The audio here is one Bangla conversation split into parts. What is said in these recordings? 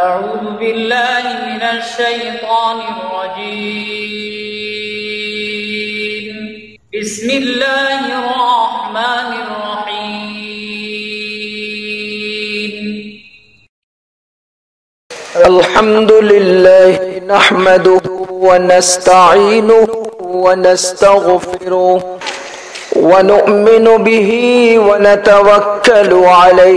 أعوذ بالله من الشيطان الرجيم. بسم الله الرحمن الرحيم. الحمد لله نحمده ونستعينه ونستغفره ونؤمن به ونتوكل عليه.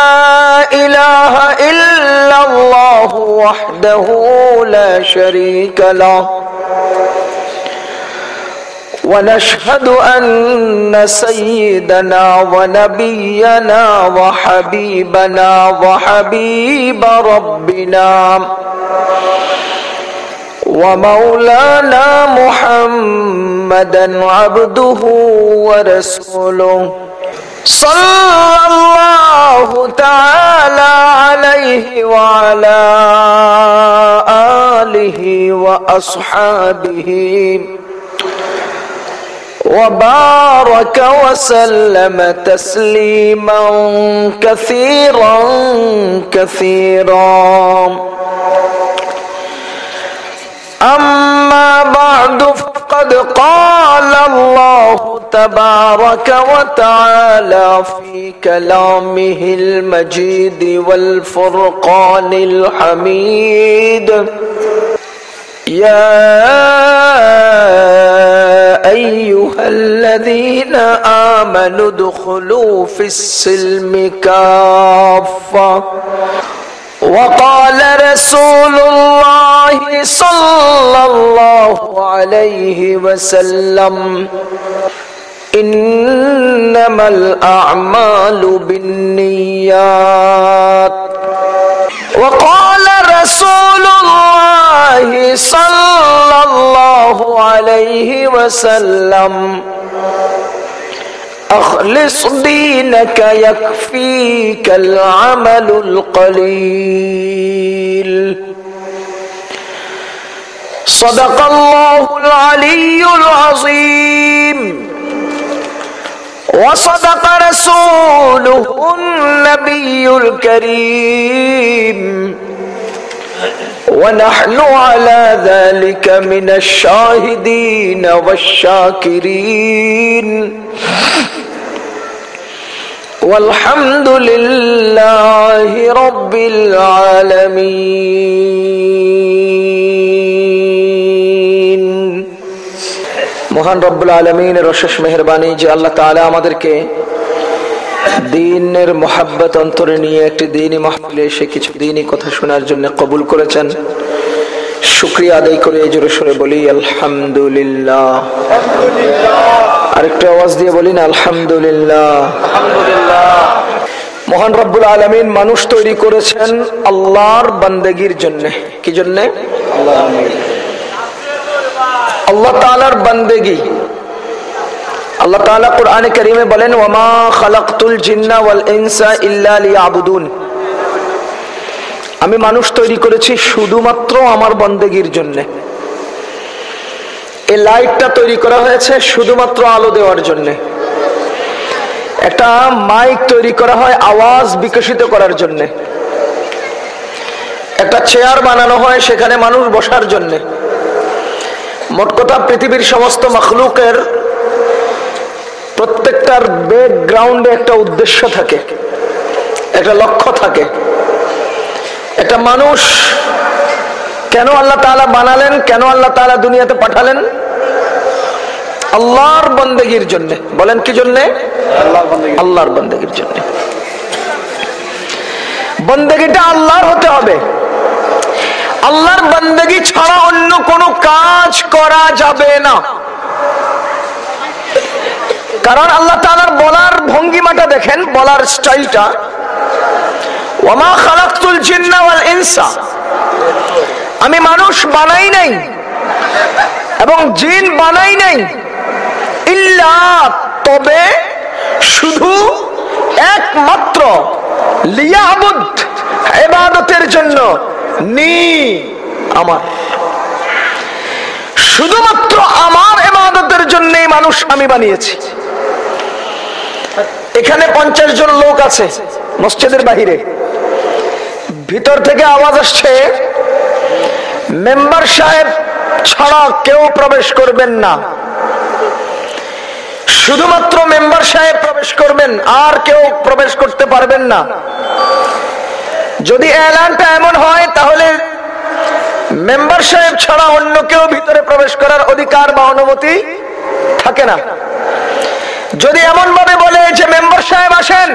إله إلا الله وحده لا شريك له. ونشهد أن سيدنا ونبينا وحبيبنا وحبيب ربنا ومولانا محمدا عبده ورسوله. صلى الله تعالى عليه وعلى آله وأصحابه وبارك وسلم تسليما كثيرا كثيرا. أما بعد فقد قال الله تبارك وتعالى في كلامه المجيد والفرقان الحميد. يا أيها الذين آمنوا ادخلوا في السلم كافة. وقال رسول الله صلى الله عليه وسلم إنما الأعمال بالنيات. وقال رسول الله صلى الله عليه وسلم أخلص دينك يكفيك العمل القليل. صدق الله العلي العظيم. وصدق رسوله النبي الكريم. ونحن على ذلك من الشاهدين والشاكرين. والحمد لله رب العالمين মহান রব্বুল আলমিনের অশেষ মেহরবানি যে আল্লাহ তালা আমাদেরকে দিনের মোহাব্বত অন্তরে নিয়ে একটি দিনই মাহফিলে এসে কিছু দিনই কথা শোনার জন্য কবুল করেছেন শুক্রিয়া আদায় করে এই জোরে সরে বলি আলহামদুলিল্লাহ আরেকটু আওয়াজ দিয়ে বলি না, আলহামদুলিল্লাহ। মহান রব্বুল আলমিন মানুষ তৈরি করেছেন আল্লাহর বান্দেগির জন্য। কি জন্য? আল্লাহ তালার আল্লাহ তাআলা কোরআনে কারীমে বলেন, ওয়ামা খালাকতুল জিন্না ওয়াল ইনসা ইল্লা লিয়াবুদুন। আমি মানুষ তৈরি করেছি শুধুমাত্র আমার বন্দেগীর জন্য। এই লাইটটা তৈরি করা হয়েছে শুধুমাত্র আলো দেওয়ার জন্য। একটা মাইক তৈরি করা হয় আওয়াজ বিকশিত করার জন্য। একটা চেয়ার বানানো হয় সেখানে মানুষ বসার জন্য। মোট কথা পৃথিবীর সমস্ত মখলুকের প্রত্যেকটার ব্যাকগ্রাউন্ডে একটা উদ্দেশ্য থাকে, একটা লক্ষ্য থাকে। একটা মানুষ কেন আল্লাহ তাআলা বানালেন, কেন আল্লাহ তালা দুনিয়াতে পাঠালেন? আল্লাহর বন্দেগীর জন্য। বলেন কি জন্য? আল্লাহর বন্দেগীর জন্য। বন্দেগীটা আল্লাহর হতে হবে। আল্লাহর বন্দেগী ছাড়া অন্য কোনো কাজ করা যাবে না। কারণ আল্লাহ তালার বলার ভঙ্গিমাটা দেখেন বলার স্টাইলটা। ওমা খালাকুল জিন্না ওয়াল ইনসা। আমি মানুষ বানাই নাই এবং জিন বানাই নাই। ইল্লা, তবে শুধু একমাত্র লিয়াবুদ এবাদতের জন্য, নি আমার। শুধুমাত্র আমার এবাদতের জন্যই মানুষ আমি বানিয়েছি। এখানে পঞ্চাশ জন লোক আছে মসজিদের বাহিরে। ভিতর থেকে আওয়াজ আসছে, মেম্বার সাহেব ছাড়া কেউ প্রবেশ করবেন না। শুধুমাত্র মেম্বার সাহেব প্রবেশ করবেন, আর কেউ প্রবেশ করতে পারবেন না। যদি এলানটা এমন হয়, তাহলে মেম্বার সাহেব ছাড়া অন্য কেউ ভিতরে প্রবেশ করার অধিকার বা অনুমতি থাকে না। যদি এমন ভাবে বলে যে মেম্বার সাহেব আসেন,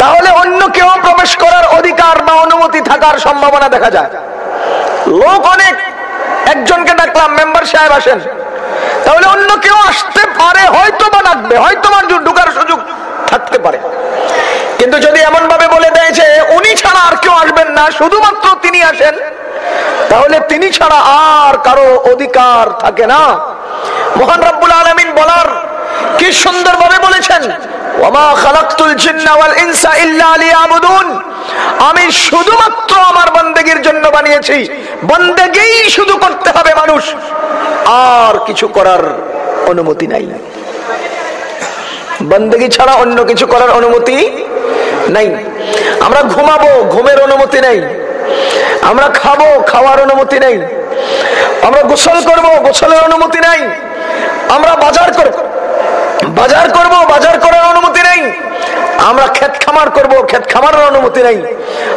তাহলে অন্য কেউ প্রবেশ করার অধিকার বা অনুমতি থাকার সম্ভাবনা দেখা যায়। লোক অনেক, একজনকে ডাকলাম, মেম্বার সাহেব আসেন। তাহলে অন্য কেউ আসতে পারে হয়তো বা ডাকবে হয়তো ঢুকার সুযোগ থাকতে পারে। কিন্তু যদি এমন ভাবে বলে দেয় যে উনি ছাড়া আর কেউ আসবেন না, শুধুমাত্র তিনি আসেন, তাহলে তিনি ছাড়া আর কারও অধিকার থাকে না। মোহান রব্বুল আলমিন বলার কি সুন্দর ভাবে বলেছেন আমি শুধুমাত্র আমার বন্দেগীর জন্য বানিয়েছি বন্দেগী শুধু করতে হবে মানুষ। আর কিছু করার অনুমতি নাই। বন্দেগী ছাড়া অন্য কিছু করার অনুমতি নাই। আমরা ঘুমাবো, ঘুমের অনুমতি নেই। আমরা খাব, খাওয়ার অনুমতি নেই। আমরা গোসল করব, গোসলের অনুমতি নাই। আমরা বাজার করব বাজার করব, বাজার করার অনুমতি নেই। আমরা ক্ষেত খামার করব, ক্ষেত খামারের অনুমতি নেই।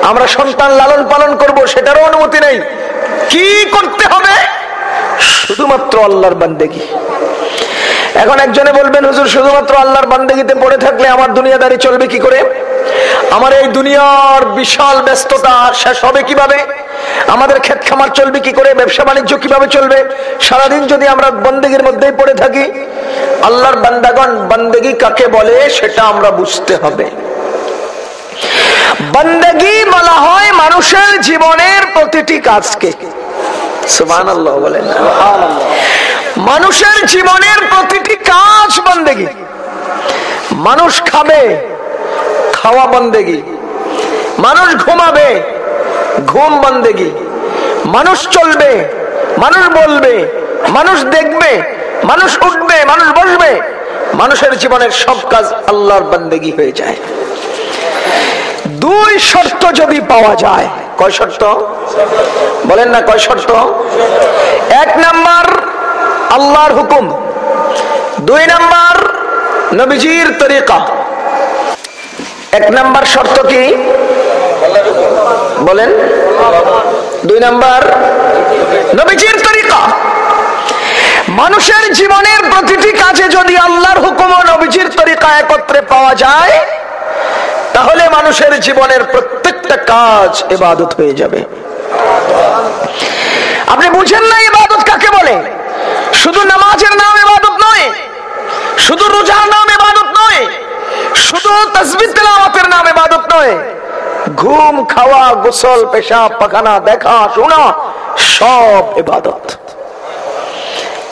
আমরা সন্তান লালন পালন করব, সেটারও অনুমতি নেই। কি করতে হবে? শুধুমাত্র আল্লাহর বান্দেগি। এখন একজনে বলবেন, হুজুর, শুধুমাত্র আল্লাহর বান্দেগিতে পড়ে থাকলে আমার দুনিয়াদারি চলবে কি করে? আমার এই দুনিয়ার বিশাল ব্যস্ততা শেষ হবে কীভাবে? আমাদের ক্ষেত খামার চলবে কি করে? ব্যবসা বাণিজ্য কীভাবে চলবে? সারাদিন যদি আমরা বন্দেগীর মধ্যেই পড়ে থাকি, আল্লাহর বান্দাগণ বন্দেগি কাকে বলে সেটা আমরা বুঝতে হবে। বন্দেগি বলা হয় মানুষের জীবনের প্রতিটি কাজকে। মানুষের জীবনের প্রতিটি কাজ বন্দেগি। মানুষ খাবে, খাওয়া বন্দেগি। মানুষ ঘুমাবে, ঘুম বন্দেগি। মানুষ চলবে, মানুষ বলবে, মানুষ দেখবে, মানুষ উঠবে, মানুষ বসবে। মানুষের জীবনের সব কাজ আল্লাহর বন্দেগি হয়ে যায়। দুই শর্ত যদি পাওয়া যায়, কয় শর্ত? বলেন না কয় শর্ত? এক নাম্বার, আল্লাহর হুকুম। দুই নাম্বার, নবীজির তরিকা। এক নাম্বার শর্ত কি? বলেন। দুই নাম্বার, নবীজির তরিকা। মানুষের জীবনের প্রতিটি কাজে যদি আল্লাহর হুকুম ও নবীজির তরিকা একত্রে পাওয়া যায় তাহলে মানুষের জীবনের প্রত্যেকটা কাজ এবাদত হয়ে যাবে। আপনি বুঝেন না ইবাদত কাকে বলে? শুধু নামাজের নাম ইবাদত নয়, শুধু রোজার নাম ইবাদত নয়, শুধু তসবির তেলাওয়াতের নাম ইবাদত নয়, ঘুম, খাওয়া, গোসল, পেশাব, পাখানা, দেখা, শোনা, সব এবাদত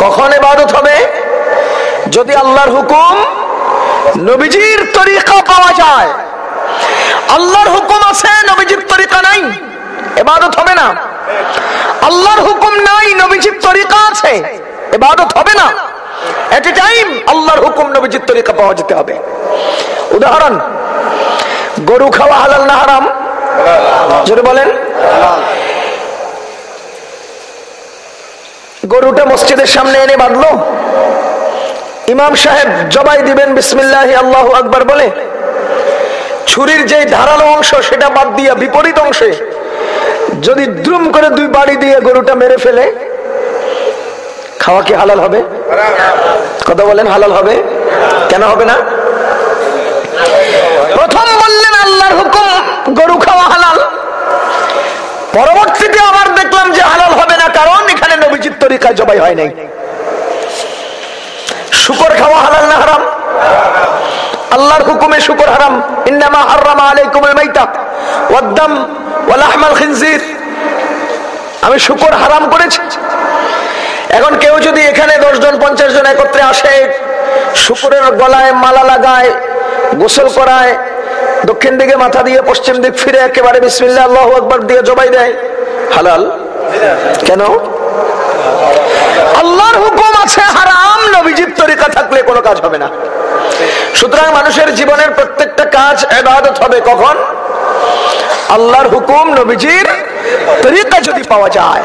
কখন এবাদত হবে? যদি আল্লাহর হুকুম নবীজির তরিকা পাওয়া যায় আল্লাহর হুকুম আছে, নবীজির তরিকা নাই। এবাদত হবে না। আল্লাহর হুকুম নাই, নবীজির তরিকা আছে। এবাদত হবে না। এট এ টাইম আল্লাহর হুকুম, নবীজির তরিকা পাওয়া যেতে হবে। উদাহরণ, গরু খাওয়া হালাল না হারাম? যদি বলেন। গরুটা মসজিদের সামনে এনে বাঁধলো। ইমাম সাহেব জবাই দিবেন, বিসমিল্লাহ, আল্লাহ আকবার বলে ছুরির যে ধারালো অংশ, সেটা বাদ দিয়ে বিপরীত অংশে যদি দ্রুম করে দুই বাড়ি দিয়ে গরুটা মেরে ফেলে, খাওয়া কি হালাল হবে? কথা বলেন, হালাল হবে? কেন হবে না? প্রথম বললেন, আল্লাহর হুকুম, গরু খাওয়া হালাল। পরবর্তীতে আবার দেখলাম যে হালাল হবে না, কারণ এখানে নবীজির তরিকা জবাই হয় নাই। শুকর খাওয়া হালাল না হারাম? আল্লাহর হুকুমে শুকর হারাম। ইন্নামা হারামা আলাইকুমুল মাইতা ওয়াদ্দাম ওয়া লাহমাল খিনজির। আমি শুকর হারাম করেছি। এখন কেউ যদি এখানে দশ জন, পঞ্চাশ জন একত্রে আসে, শুকুরের গলায় মালা লাগায়, গোসল করায়, দক্ষিণ দিকে মাথা দিয়ে পশ্চিম দিক ফিরে একেবারে বিসমিল্লা আল্লাহ আকবর দিয়ে জবাই দেয়, হালাল? কেন? আল্লাহর হুকুম আছে হারাম, নবীজির তরিকা থাকলে কোনো কাজ হবে না। সুতরাং মানুষের জীবনের প্রত্যেকটা কাজ এবাদত হবে কখন? আল্লাহর হুকুম নবীজির তরিকা যদি পাওয়া যায়।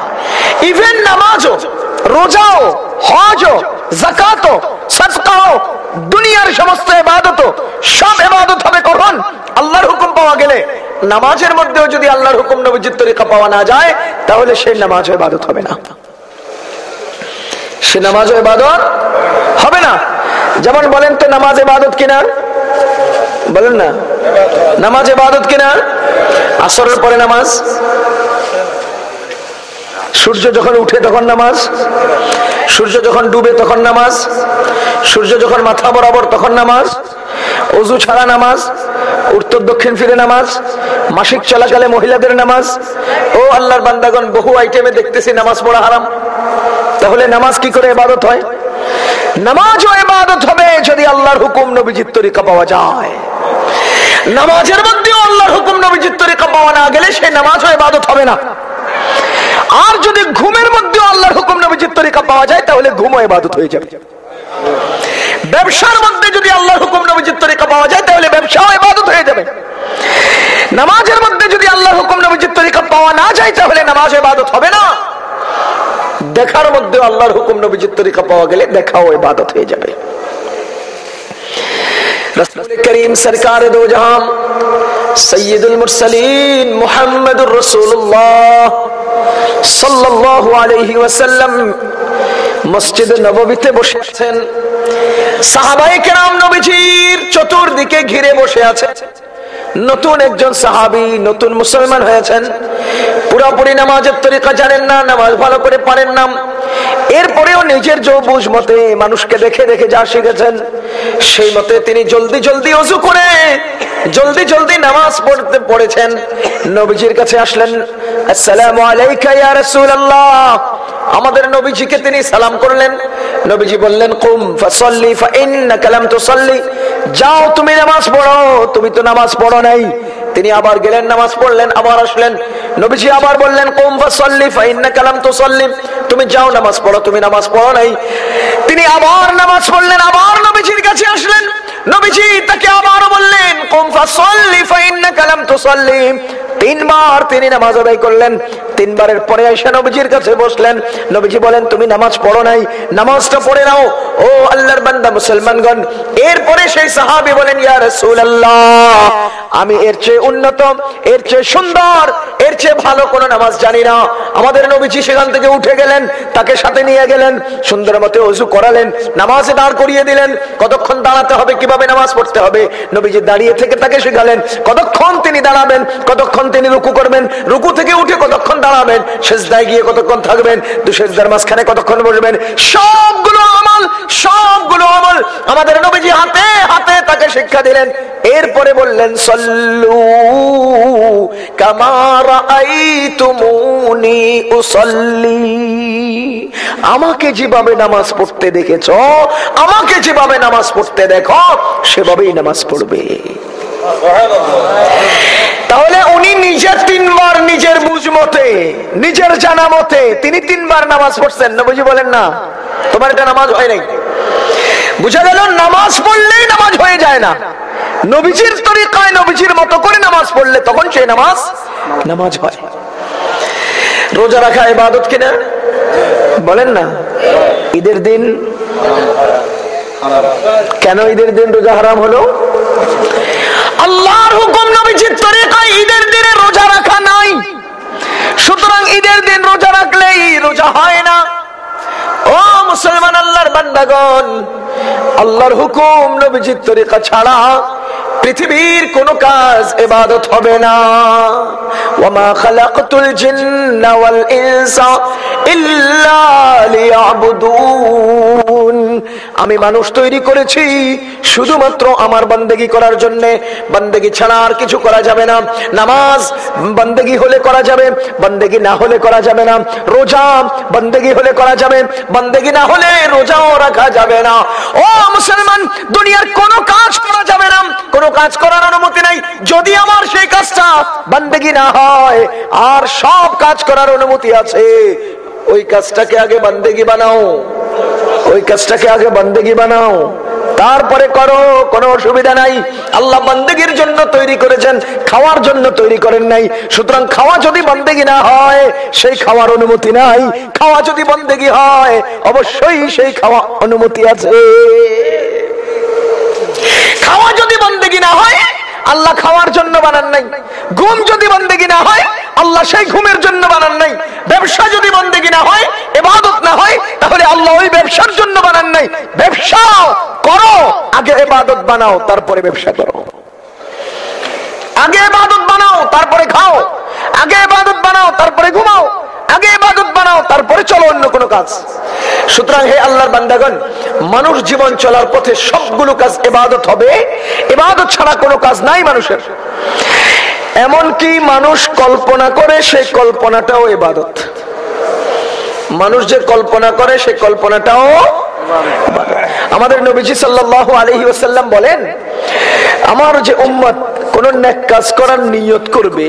ইভেন নামাজও, রোজাও, হজও জাকাতও দুনিয়ার সমস্ত এবাদত সব এবাদত হবে কখন? আল্লাহর হুকুম পাওয়া গেলে। নামাজের মধ্যেও যদি আল্লাহর হুকুম নবীজির তরিকা পাওয়া না যায়, তাহলে সেই নামাজও এবাদত হবে না। সে নামাজও এবাদত হবে না। যেমন বলেন তো নামাজ এবাদত কিনা? বলেন না? নামাজ এবাদত কিনা? আসরের পরে নামাজ? সূর্য যখন উঠে তখন নামাজ? সূর্য যখন ডুবে তখন নামাজ? সূর্য যখন মাথা বরাবর তখন নামাজ? অজু ছাড়া নামাজ? উত্তর দক্ষিণ ফিরে নামাজ? মাসিক চলাকালে মহিলাদের নামাজ? ও আল্লাহর বান্দাগণ, বহু আইটেমে দেখতেছি নামাজ পড়া হারাম। তাহলে নামাজ কি করে এবাদত হয়? নামাজও এবাদত হবে যদি আল্লাহর হুকুম নবীজির তরিকা পাওয়া যায়। নামাজের মধ্যেও আল্লাহর হুকুম নবীজির তরিকা পাওয়া না গেলে সে নামাজও এবাদত হবে না। আর যদি ঘুমের মধ্যেও আল্লাহর হুকুম নবীজির তরিকা পাওয়া যায়, তাহলে ঘুমও এবাদত হয়ে যাবে। ব্যবসার মধ্যে যদি আল্লাহর হুকুম নবীজির তরিকা পাওয়া যায়, তাহলে ব্যবসাও এবাদত হয়ে যাবে। নামাজের মধ্যে যদি আল্লাহর হুকুম নবীজির তরিকা পাওয়া না যায়, তাহলে নামাজ এবাদত হবে না। দেখার মধ্যে আল্লাহর হুকুম নবীজির তরিকা পাওয়া গেলে দেখাও ইবাদত হয়ে যাবে। সৈয়দুল বসে আছেন। চতুর্দিকে ঘিরে বসে আছেন। নতুন একজন সাহাবি, নতুন মুসলমান হয়েছেন। পুরাপুরি নামাজের তরিকা জানেন না, নামাজ ভালো করে পারেন না। এরপরেও নিজের বুঝ মতে মানুষকে দেখে দেখে যা শিখেছেন, সেই মতে তিনি জলদি জলদি অজু করে, জলদি জলদি নামাজ পড়তে পড়েছেন। নবীজির কাছে আসলেন, আসসালামু আলাইকা ইয়া রাসূলুল্লাহ। আমাদের নবীজিকে তিনি সালাম করলেন। নবীজি বললেন, কুম ফাসাল্লি, ফাইন্নাকা লাম তুসাল্লি। যাও, তুমি নামাজ পড়ো। তুমি তো নামাজ পড়ো নাই। তিনি আবার গেলেন, নামাজ পড়লেন, আবার আসলেন। নবীজি আবার বললেন, কুম ফাসাল্লি কালাম তো সল্লিম তুমি যাও, নামাজ পড়ো, তুমি নামাজ পড়ো নাই। তিনি আবার নামাজ পড়লেন, আবার নবীজির কাছে আসলেন। নবীজি তাকে আবার বললেন, কুম ফাসাল্লি ফাইন্নাকা কালাম তুসাল্লি তিনবার তিনি নামাজ আদায় করলেন। তিনবারের পরে এসে নবীজির কাছে বসলেন। নবীজি বলেন, তুমি নামাজ পড়ো নাই, নামাজটা পড়ে নাও। ও আল্লাহর বান্দা, মুসলমানগণ, এরপরে সেই সাহাবি বলেন, ইয়া রাসূলুল্লাহ, আমি এর চেয়ে উন্নত, এর চেয়ে সুন্দর, এর চেয়ে ভালো কোন নামাজ জানি না। আমাদের নবীজি সেখান থেকে উঠে গেলেন, তাকে সাথে নিয়ে গেলেন, সুন্দর মতে অজু করালেন, নামাজে দাঁড় করিয়ে দিলেন। কতক্ষণ দাঁড়াতে হবে, কীভাবে নামাজ পড়তে হবে? নবীজি দাঁড়িয়ে থেকে তাকে শেখালেন, কতক্ষণ তিনি দাঁড়াবেন, কতক্ষণ তিনি রুকু করবেন, রুকু থেকে উঠে কতক্ষণ দাঁড়াবেন শেষদায় গিয়ে কতক্ষণ থাকবেন, দু শেষদার মাঝখানে কতক্ষণ বসবেন, সবগুলো আমল সবগুলো আমল আমাদের নবীজি হাতে হাতে তাকে শিক্ষা দিলেন। এরপরে বললেন, সল্লু কামার তুমুনি উসল্লি। আমাকে যেভাবে নামাজ পড়তে দেখেছ, আমাকে যেভাবে নামাজ পড়তে দেখো, সেভাবেই নামাজ পড়বে। তাহলে উনি নিজে তিনবার নিজের বুঝ মতে, নিজের জানা মতে তিনি তিনবার নামাজ পড়ছেন। না বুঝি বলেন, না, তোমার এটা নামাজ হয় নাই। বুঝা গেল, নামাজ পড়লেই নামাজ হয়ে যায় না। নবীজির তরিকায় নবীজির মতো করে নামাজ পড়লে তখন সেই নামাজ নামাজ হয়। রোজা রাখা ইবাদত কিনা? বলেন না। ঈদের দিন কেন ঈদের দিন রোজা হারাম হলো? আল্লাহর হুকুম নবীজির তরিকায় ঈদের দিনে রোজা রাখা নাই। সুতরাং ঈদের দিন রোজা রাখলেই রোজা হয় না। ও মুসলমান আল্লাহর বান্দাগণ, আল্লাহর হুকুম নবীজির তরিকা ছাড়া পৃথিবীর কোন কাজ এবাদত হবে না। ওয়ামা খালাকতুল জিন্না ওয়াল ইনসা ইল্লা লিয়াবুদুন। আমি মানুষ তৈরি করেছি শুধুমাত্র আমার বান্দেগি করার জন্য। বান্দেগি ছাড়া আর কিছু করা যাবে না। নামাজ বান্দেগি হলে করা যাবে, বান্দেগি না হলে করা যাবে না। রোজা বান্দেগি হলে করা যাবে, বান্দেগি না হলে রোজাও রাখা যাবে না। ও মুসলমান, দুনিয়ার কোনো কাজ করা যাবে না। কোনো কাজ করার অনুমতি নাই। যদি আমার সেই কাজটা বান্দেগি না হয়, আর সব কাজ করার অনুমতি আছে, ওই কাজটাকে আগে বান্দেগি বানাও। ওই কাজটাকে আগে বান্দেগি বানাও। তারপরে করো, কোনো অসুবিধা নাই। আল্লাহ বান্দেগির জন্য তৈরি করেছেন, খাওয়ার জন্য তৈরি করেন নাই। সুতরাং খাওয়া যদি বন্দেগি না হয়, সেই খাওয়ার অনুমতি নাই। খাওয়া যদি বন্দেগি হয়, অবশ্যই সেই খাওয়া অনুমতি আছে। খাওয়া যদি বন্দেগি না হয় আল্লাহ খাওয়ার জন্য বানান নাই। ঘুম যদি বন্দেগি না হয়, আল্লাহ সেই ঘুমের জন্য বানান নাই। ব্যবসা যদি বন্দেগি না হয় এবাদত না হয়, তাহলে আল্লাহ ওই ব্যবসার জন্য বানান নাই। ব্যবসা করো, আগে এবাদত বানাও, তারপরে ব্যবসা করো। আগে এবাদত বানাও, তারপরে খাও। আগে এবাদত বানাও, তারপরে ঘুমাও। আগে এবাদত বানাও, তারপরে চলো অন্য কোনো কাজ। সুতরাং হে আল্লাহর বান্দাগণ, মানুষ জীবন চলার পথে সবগুলো কাজ এবাদত হবে। এবাদত ছাড়া কোনো কাজ নাই মানুষের। এমনকি মানুষ কল্পনা করে সেই কল্পনাটাও এবাদত মানুষ যে কল্পনা করে সেই কল্পনাটাও আমাদের নবীজি সাল্লাহ আলহি ওসাল্লাম বলেন, আমার যে উম্মত কোন ন্যাক কাজ করার নিয়ত করবে,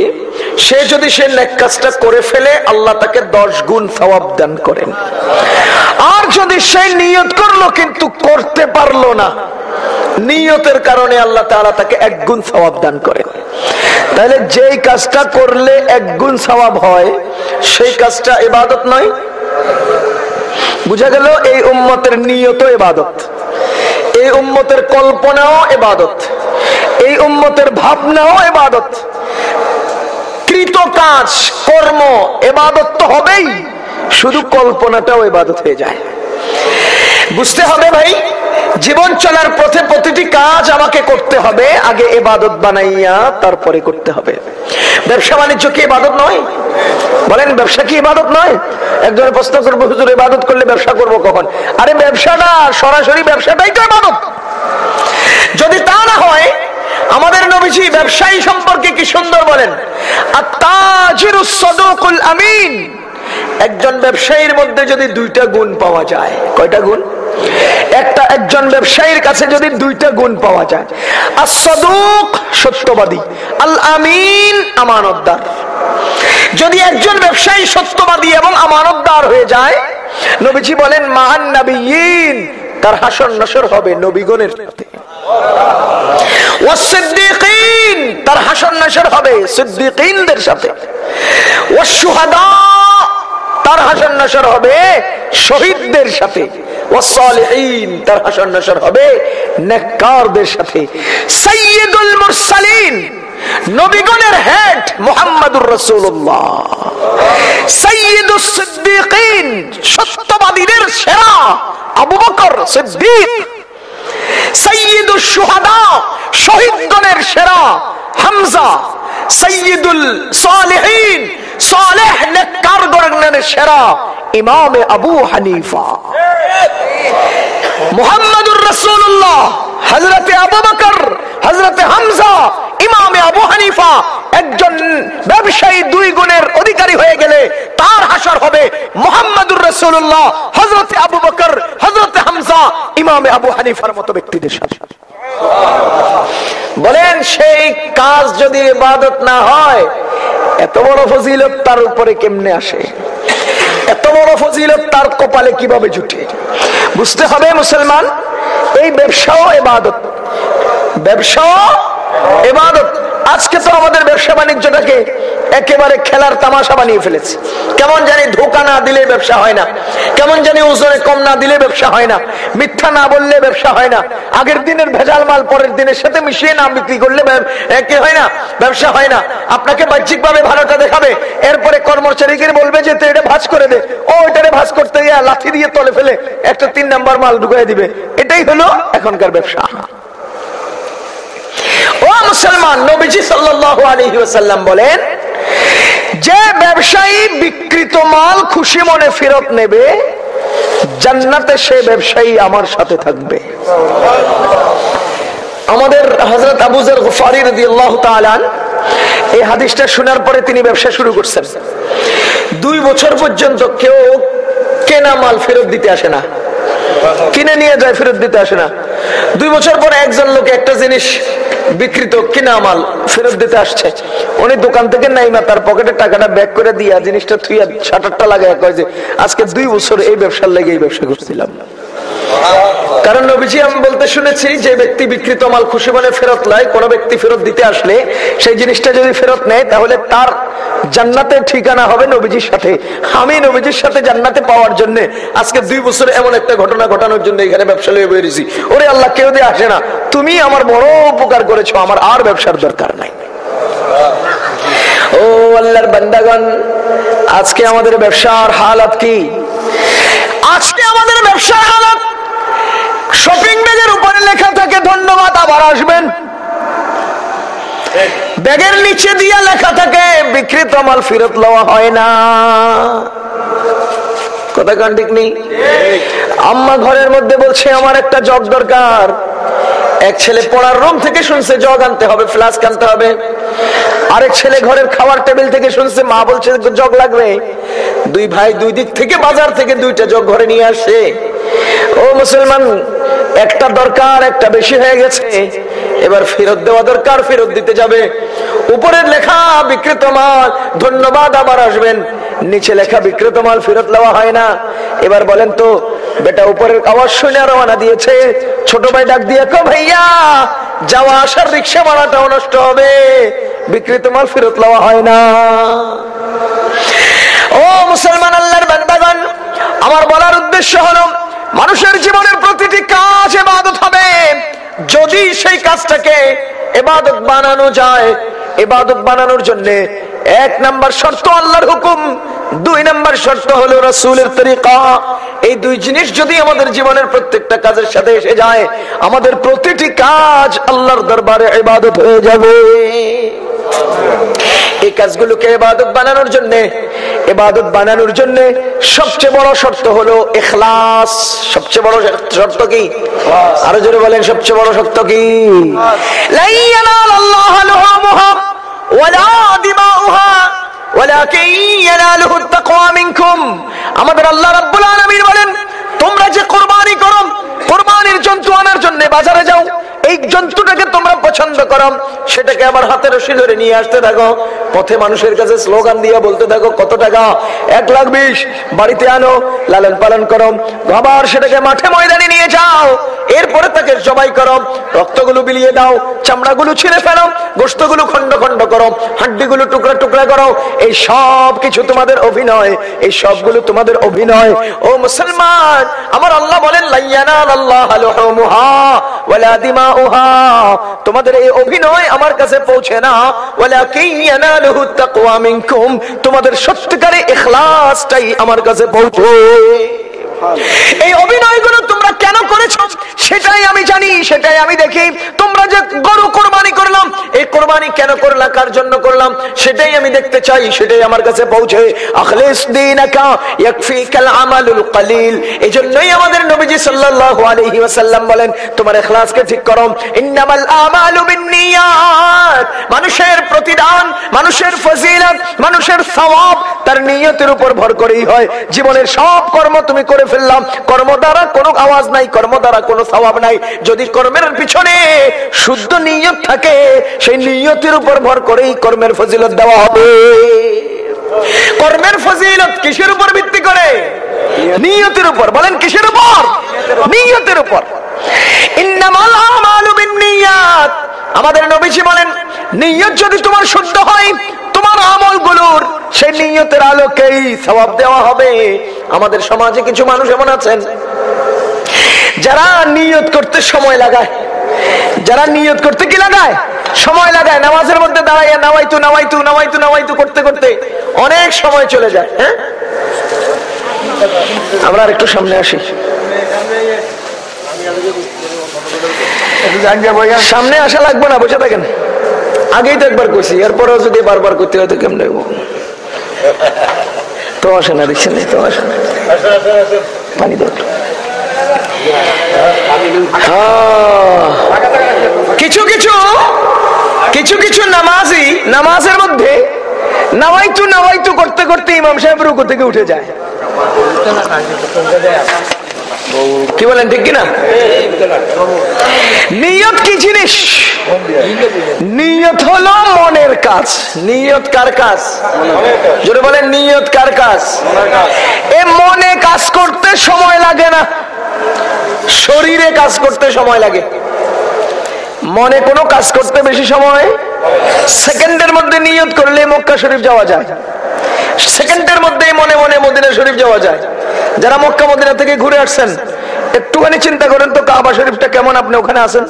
সে যদি সে ন্যাক কাজটা করে ফেলে, আল্লাহ তাকে দশ গুণ সওয়াব দান করেন। আর যদি সে নিয়ত করল, কিন্তু করতে পারল না, নিয়তের কারণে আল্লাহ তাআলা তাকে এক গুণ সওয়াব দান করেন। তাহলে যেই কাজটা করলে এক গুণ সওয়াব হয়, সেই কাজটা এবাদত নয়? বুঝা গেল এই উম্মতের নিয়ত এবাদত এই উম্মতের কল্পনাও এবাদত এই উম্মতের ভাবনাও এবাদত কৃত কাজ, কর্ম এবাদত তো হবেই। শুধু কল্পনাটাও এবাদত হয়ে যায়। বুঝতে হবে ভাই জীবন চলার পথে প্রতিটি কাজ আমাকে করতে হবে। আগে এবাদত বানাইয়া তারপরে করতে হবে। ব্যবসা বাণিজ্য কি ইবাদত নয়? বলেন, ব্যবসা কি ইবাদত নয়? একজনের প্রশ্ন করব, হুজুর, ইবাদত করলে ব্যবসা করব কখন? আরে, ব্যবসাটা, সরাসরি ব্যবসাটাই তো ইবাদত। যদি তা না হয়, আমাদের নবীজি ব্যবসায়ী সম্পর্কে কি সুন্দর বলেন? আমিন। একজন ব্যবসায়ীর মধ্যে যদি দুইটা গুণ পাওয়া যায়, কয়টা গুণ? একটা একজন ব্যবসায়ীর কাছে যদি দুইটা গুণ পাওয়া যায় আর সত্যবাদী আল আমিন আমানতদার। যদি একজন ব্যবসায়ী সত্যবাদী এবং আমানতদার হয়ে যায়, নবীজি বলেন, মহান নবীন তার হাসন নসর হবে নবীগণের সাথে। তার হাসন নসর হবে সিদ্দিকদের সাথে। ও সুহাদা তার হাসন নসর হবে শহীদদের সাথে। তার হাসন নসর হবে নেককারদের সাথে। সৈয়দুল মুরসালিন, নবীগণের হেড মোহাম্মদুর রসুল্লাহ সৈয়দুল সিদ্দিকিন, সত্যবাদীদের সেরা আবু বকর সিদ্দিক। সৈয়দুল সুহাদা শহীদগণের সেরা হামজা। সৈয়দুল সালেহীন সালেহ নেককারগণের সেরা ইমাম আবু হানিফা। মুহাম্মদুর রাসূলুল্লাহ, হযরতে আবু বকর, হযরতে হামজা, ইমামে আবু হানিফা একজন ব্যবসায়ী দুই গুণের অধিকারী হয়ে গেলে তার হাসর হবে মুহাম্মদুর রাসূলুল্লাহ, হযরতে আবু বকর, হযরতে হামজা, ইমামে আবু হানিফার মতো ব্যক্তিদের সাথে। বলেন, সেই কাজ যদি ইবাদত না হয়, এত বড় ফজিলত তার উপরে কেমনে আসে? এত বড় ফজিলত তার কপালে কীভাবে জুটে? বুঝতে হবে মুসলমান, এই ব্যবসাও এবাদত ব্যবসাও এবাদত আজকে তো আমাদের ব্যবসা বাণিজ্যটাকে একেবারে খেলার তামাশা বানিয়ে ফেলেছে। কেমন জানি ধোকা না দিলে ব্যবসা হয় না। কেমন জানি ওজনে কম না দিলে ব্যবসা হয় না। মিথ্যা না বললে ব্যবসা হয় না। আগের দিনের ভেজাল মাল পরের দিনের সাথে মিশিয়ে না বিক্রি করলে কি হয় না, ব্যবসা হয় না। আপনাকে বাহ্যিক ভাবে ভালোটা দেখাবে। এরপরে কর্মচারীকে বলবে যে এটা ভাজ করে দে। ও এটারে ভাজ করতে গিয়ে লাঠি দিয়ে তলে ফেলে একটা তিন নাম্বার মাল ঢুকাই দিবে। এটাই হলো এখনকার ব্যবসা। ও মুসলমান, নবীজি সাল্লাল্লাহু আলাইহি ওয়াসাল্লাম বলেন, যে ব্যবসায়ী বিকৃত মাল খুশি মনে ফেরত নেবে, জান্নাতে সে ব্যবসায়ী আমার সাথে থাকবে। আমাদের হজরত আবুজর গুফারি রদি আল্লাহ তালান এই হাদিসটা শোনার পরে তিনি ব্যবসা শুরু করছেন। দুই বছর পর্যন্ত কেউ কেনা মাল ফেরত দিতে আসে না। কিনে নিয়ে যায়, ফেরত দিতে আসে না। দুই বছর পরে একজন লোক একটা জিনিস বিকৃত কিনা মাল ফেরত দিতে আসছে। উনি দোকান থেকে নাই না, তার পকেটে টাকাটা ব্যাক করে দিয়া জিনিসটা থুইয়া শাটারটা লাগায় কয় যে, আজকে দুই বছর এই ব্যবসার লেগে এই ব্যবসা করছিলাম। কারণ নবীজি, আমি বলতে শুনেছি যে ব্যক্তি বিকৃত মাল খুশি মনে ফেরত লয়, কোন ব্যক্তি ফেরত দিতে আসলে সেই জিনিসটা যদি ফেরত নেয়, তাহলে তার জান্নাতের ঠিকানা হবে নবীজির সাথে। আমি নবীজির সাথে জান্নাতে পাওয়ার জন্য আজকে দুই বছর এমন একটা ঘটনা ঘটানোর জন্য এখানে ব্যবসা লিয়ে বেরিয়েছি। ওরে আল্লাহ, কেউ দিয়ে আসে না। তুমি আমার বড় উপকার করেছ, আমার আর ব্যবসার দরকার নাই। ও আল্লাহর বান্দাগণ, আজকে আমাদের ব্যবসার হালাত কি? আজকে আমাদের ব্যবসার হালাত শপিং ব্যাগের উপরে লেখা থাকে, ধন্যবাদ, আবার আসবেন। ব্যাগের নিচে দিয়া লেখা থাকে বিকৃত মাল ফেরত লওয়া হয় না। কথা কান ঠিক নেই? আম্মা ঘরের মধ্যে বলছে, আমার একটা জগ দরকার। এক ছেলে পড়ার রুম থেকে শুনছে, জগ আনতে হবে, ফ্লাস্ক আনতে হবে। আরেক ছেলে ঘরের খাওয়ার টেবিল থেকে শুনছে, মা বলছে, জগ লাগবে। দুই ভাই দুই দিক থেকে, বাজার থেকে দুইটা জগ ঘরে নিয়ে আসে। ও মুসলমান, একটা দরকার, একটা বেশি হয়ে গেছে। এবার ফেরত দেওয়া দরকার, ফেরত দিতে যাবে। উপরের লেখা বিকৃত মাল, ধন্যবাদ আবার আসবেন। নিচে লেখা বিকৃত মাল, ফেরত দেওয়া হয় না। এবার বলেন তো, বেটা উপরের আওয়াজ শুনে রওনা দিয়েছে। ছোট ভাই ডাক দিয়ে, কো ভাইয়া, যাওয়া আসার রিক্সা ভাড়াটাও নষ্ট হবে। বিকৃত মাল ফেরত দেওয়া হয় না। ও মুসলমান আল্লাহর বান্দাগণ, আমার বলার উদ্দেশ্য হলো মানুষের জীবনের প্রতিটি কাজ এবাদত হবে। যদি সেই কাজটাকে এবাদত বানানো যায়, এবাদত বানানোর জন্য এক নাম্বার শর্ত আল্লাহর হুকুম, দুই নাম্বার শর্ত হলো রাসূলের তরিকা। এই দুই জিনিস যদি আমাদের জীবনের প্রত্যেকটা কাজের সাথে এসে যায়, আমাদের প্রতিটি কাজ আল্লাহর দরবারে ইবাদত হয়ে যাবে। এই কাজগুলোকে এবাদত বানানোর জন্য এবাদত বানানোর জন্য সবচেয়ে বড় শর্ত হলো এখলাস সবচেয়ে বড় শর্ত কি? আরও জোরে বলেন সবচেয়ে বড় শর্ত কি? আমাদের আল্লাহ রাব্বুল আলামিন বলেন তোমরা যে কোরবানি করো, কোরবানির জন্তু আনার জন্য বাজারে যাও, এই জন্তুটাকে তোমরা পছন্দ করো, সেটাকে আবার হাতে রশি ধরে নিয়ে আসতে থাকো। পথে মানুষের কাছে স্লোগান দিয়ে বলতে থাকো, কত টাকা? এক লাখ বিশ, বাড়িতে আনো, লালন পালন করো, আবার সেটাকে মাঠে ময়দানে নিয়ে যাও। এরপরে তাকে জবাই করো, রক্তগুলো বিলিয়ে দাও, চামড়াগুলো ছিঁড়ে ফেলো গোস্তগুলো খন্ড খন্ড করো, হাড্ডিগুলো টুকরা টুকরা করো, এই সব কিছু তোমাদের অভিনয়, এই সবগুলো তোমাদের অভিনয়। ও মুসলমান আমার আল্লাহ বলেন তোমাদের এই অভিনয় আমার কাছে পৌঁছে না। তোমাদের সত্যিকারে এখলাসটাই আমার কাছে পৌঁছে। এই অভিনয়গুলো তোমরা কেন করেছ? সেটাই আমি জানি, সেটাই আমি দেখি। তোমরা যে গরু কোরবানি করলাম, এই কোরবানি কেন করলা? কার জন্য করলাম? সেটাই আমি দেখতে চাই, সেটাই আমার কাছে পৌঁছে। আখলিস মানুষের ফজিলত, মানুষের তার নিয়তের উপর ভর করেই হয়। জীবনের সব কর্ম তুমি করে ফেললাম। কর্ম দ্বারা কোনো আওয়াজ নাই, কর্ম দ্বারা কোনো স্বভাব নাই। যদি কর্মের পিছনে শুদ্ধ নিয়ত থাকে, সেই নিয়তের উপর ভর করেই কর্মের ফজিলত দেওয়া হবে। কর্মের ফজিলত কিসের উপর ভিত্তি করে? নিয়তের উপর। বলেন, কিসের উপর? নিয়তের উপর। আমালু আমাদের নবীজি বলেন, নিয়ত যদি তোমার শুদ্ধ হয়, তোমার আমলগুলোর, সেই নিয়তের আলোকেই সওয়াব দেওয়া হবে। আমাদের সমাজে কিছু মানুষ এমন আছেন। যারা নিয়ত করতে সময় লাগায়, যারা নিয়ত করতে কি লাগায়? সময় লাগায়, নামাজের মধ্যে দাঁড়াইয়া নাওয়াইতু নাওয়াইতু নাওয়াইতু নাওয়াইতু করতে করতে অনেক সময় চলে যায় হ্যাঁ? আমরা আর একটু সামনে আসি। সামনে আসা লাগবে না, বসে থাকেন। আগেই তো একবার করছি, এরপরেও যদি বারবার করতে হয় তো কেমন তো আসে না, দেখছেন? তো আসে না। পানি। হ্যাঁ। কিছু কিছু কিছু কিছু নামাজি নামাজের মধ্যে নাওয়াইতু নাওয়াইতু করতে করতে ইমাম সাহেব রুকু থেকে উঠে যায় কি বলেন ঠিক কিনা নিয়ত কি জিনিস নিয়ত হলো মনের কাজ নিয়ত কার কাজ যদি বলেন নিয়ত কার কাজ এ মনে কাজ করতে সময় লাগে না শরীরে কাজ করতে সময় লাগে। মনে কোনো কাজ করতে বেশি সময় সেকেন্ডের মধ্যে নিয়ত করলে মক্কা শরীফ যাওয়া যায়। সেকেন্ডের মধ্যেই মনে মনে মদিনা শরীফ যাওয়া যায়। যারা মক্কা মদিনা থেকে ঘুরে আসছেন একটুখানি চিন্তা করেন তো, কাবা শরীফটা কেমন? আপনি ওখানে আছেন?